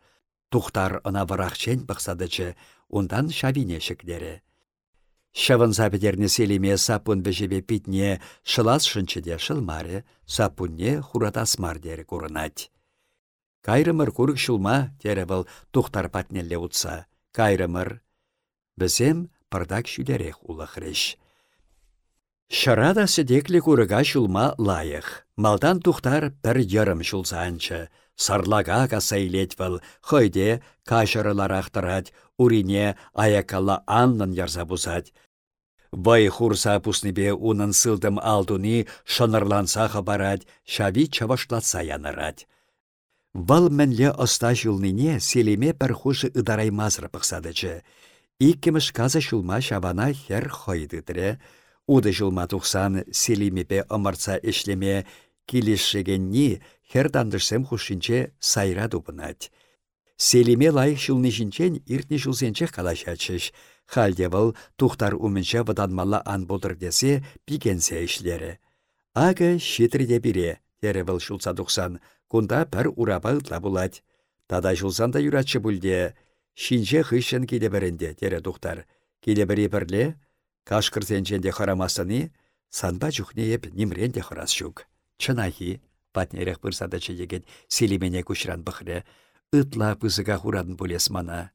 Тухтар ына чен бұқсадычы, ондан шавине шекдері. Шавын селеме сапун бежебе питне шылас шынчыде шылмары, сапунне хуратасмар дері курынать. Кайрымыр курык шулма, тері бұл тухтар патнелле утса. Кайрымыр. Бізем пырдак шүдерек улахрыш. Шарада седеклі курыга шулма лайық. Малдан тухтар пір ярым шулсанчы. Сарлага касайлет выл, хойде кашырылар ақтырать, урине аякалла аннын ярза бузать. Вай хурса пуснебе унын сылдым алдуни шынырланса хабарать, шави чавашлатса янырать. Вал мәнле оста жылныне селеме пір хушы ыдараймазры пықсадычы. Иккеміш каза шулма шабана хер хойдыдыре, уды жылма тухсан селимепе ымырца ішлеме килешшегенни хер дандышсем хушинче сайра дубынать. Селиме лайық шулны жинчен иртне шулсенче калашачыш. Халде был тухтар умінче ваданмалла ан болдыр десе пигенсе ішлері. Ага шетірде бире, тере был шулса тухсан, кунда пір ураба ытла булать. Тада шулсан да юратчы бүлде, Шинче хыщен килеберінде, тере тухтар. Килебері бірле, кашкырсенченде харамасыны, санба чухне еп нимренде харас шук. Чынахи, патнерек пырсада чедеген селимене күшран бұхре, ытла пызыға хурадын бұлес мана.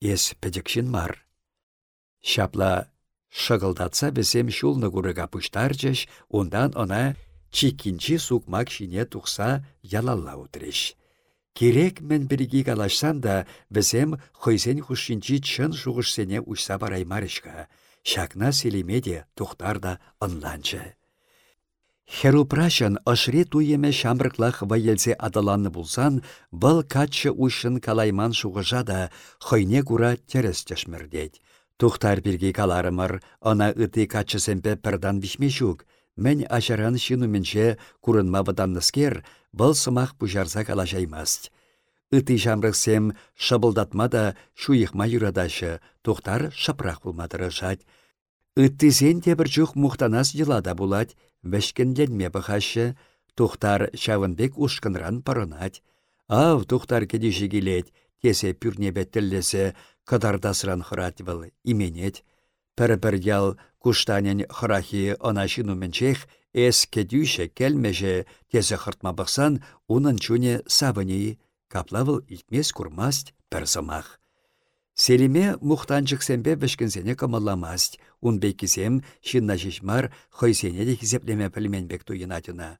Ес пәдекшін мар. Шапла шығылдатса бізем шулны күріға пұштарчыш, ондан она чикинчи сукмак шине тұқса ялалла утреш. Керек мен бірге калашсан да, бізем хойсен хушинчи чын шуғышсене ұшса бараймарышқа. Шакна селемеде тухтар да ынланчы. Херупрашын ашре туеме шамрыклах вайелсе адаланны булсан, бұл качы ушын калайман шуғыжа да хойне кура терес тешмірдет. Тухтар бірге каларымыр, она ыты качысемпе пірдан бішмешук. Мен ашаран менше курынма баданныскер, бұл сымақ бұжарса калашаймаст. Үті жамрықсем шабылдатма да шуйықма юрадашы, тоқтар шапрақ бұлмадыры жад. Үттізен те бір жүх мұқтанас елада бұлад, вәшкенденме бұхашы, тоқтар шавынбек ұшқынран парынат. Ав, тоқтар кедеші келет, тесе пүрнебе тіллесі, кадардасыран хырат был, именет. Пір-бір ял куштанен хырахи онашыну менчех, эс кедюше келмеже тезе хыртма бақсан, унын чуне сабыни, каплавыл итмес курмасть пір. Селиме мұқтанчықсембе бішкінсене кымылламасть, ун беккізем шинна жишмар хойсене де хизеплеме пілменбек туйынатына.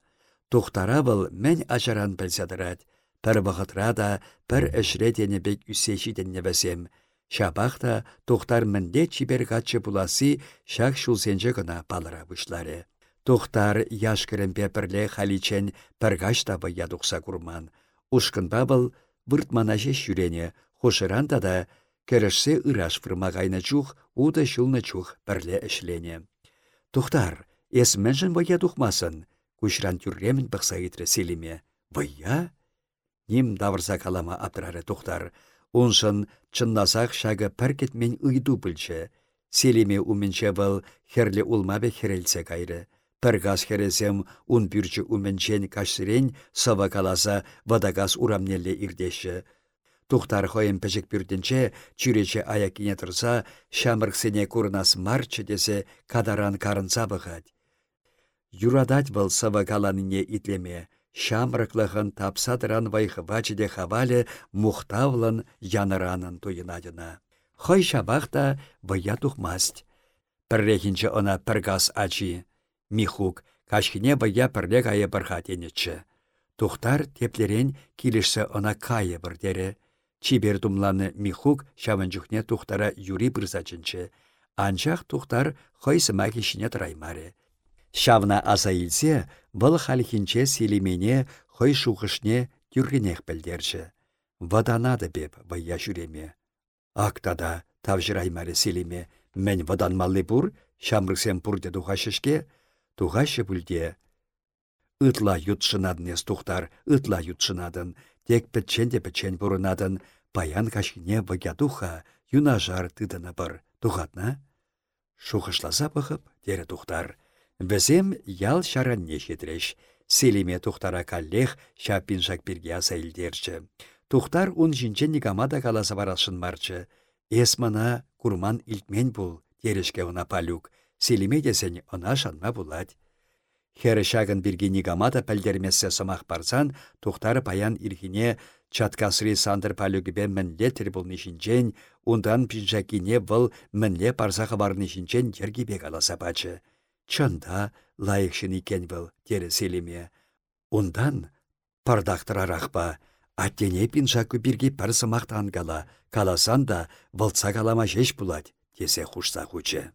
Тухтара был мен ачаран пілсядырат, пір вғытра да, пір әшре бек үсеші деннебесем. Шабақта тухтар мінде чибер катчы пуласы шақ шулсенче гына палыра бұшлары. Тухтар яшкерін пепірле халичен піргаш табы ядуқса курман. Ушкында был выртманаже жүрене, хошыранда да керешсе ыраш фырмағайны чух, уды шулны чух пірле ішлене. Тухтар, эс мәншін вая тухмасын, күшран тюрремін бұқса етірі селеме. Вая? Ним давырса калама аптырары тухтар. Уншын чыннасақ шағы пәркетмен ұйду білші. Селеме уменче был херле улмабе херелсе кайры. Піргаз хересем ун бүрчі уменчен кашсырен сава каласа вадагаз урамнелле ирдеші. Тухтар хойын пәжік бүрдінче, чүрече аякине тұрса, шамырксене курнас марчы десе кадаран карынса бұғад. Юрадать был Шамрыклығын тапсадыран вайхывачыде хавале мухтавлын яныранын туйынадына. Хой шабақта вая тухмасть. Піррехінчі она піргас ачи. Михук, кашхине вая пірлек айы бірхатенечі. Тухтар теплерен килішсі она кайы бірдері. Чибер думланы Михук шавынчухне тухтара юри бірзачынчы. Анчах тухтар хой сымаки шине траймаре. Шавна аса илсе, бұл халхинче селемене хой шухышне тюргенех білдерші. Ваданады беп вайя жүреме. Актада тавжыраймары селеме, мен ваданмалли бұр, шамрыксен пұрде тухашышке, тухашы бүлде. Ытла ютшынадынес тухтар, ытла ютшынадын, тек пітчен де пітчен бұрынадын, баян кашкине вагядуха, юнажар тыдыны бір, тухатна? Шухышласа бұқып, дері. Візем ял шаранне шетреш. Селеме тухтара каллех ша пиншак пирге аса илдерчі. Тухтар ун жинчен никамада каласа барашын марчы. Эс мана курман илтмен бул, терешке уна палюк. Селеме десен она шанма булать. Хері шагын бірге никамада пәлдермесе сымақ барсан, тухтары паян ирхине чаткасри сандыр палюгібе мінле тір бұл нишінчен, ундан пинжакине бұл мінле парсақы бар нишінчен ергебе каласа бачы чында лайықшын екен бұл тері селеме. Ондан пардақтырарақпа, аттене пиншаку бірге пір сымақтан кала, каласан да вылтса калама жеш бұлад, тесе хучы.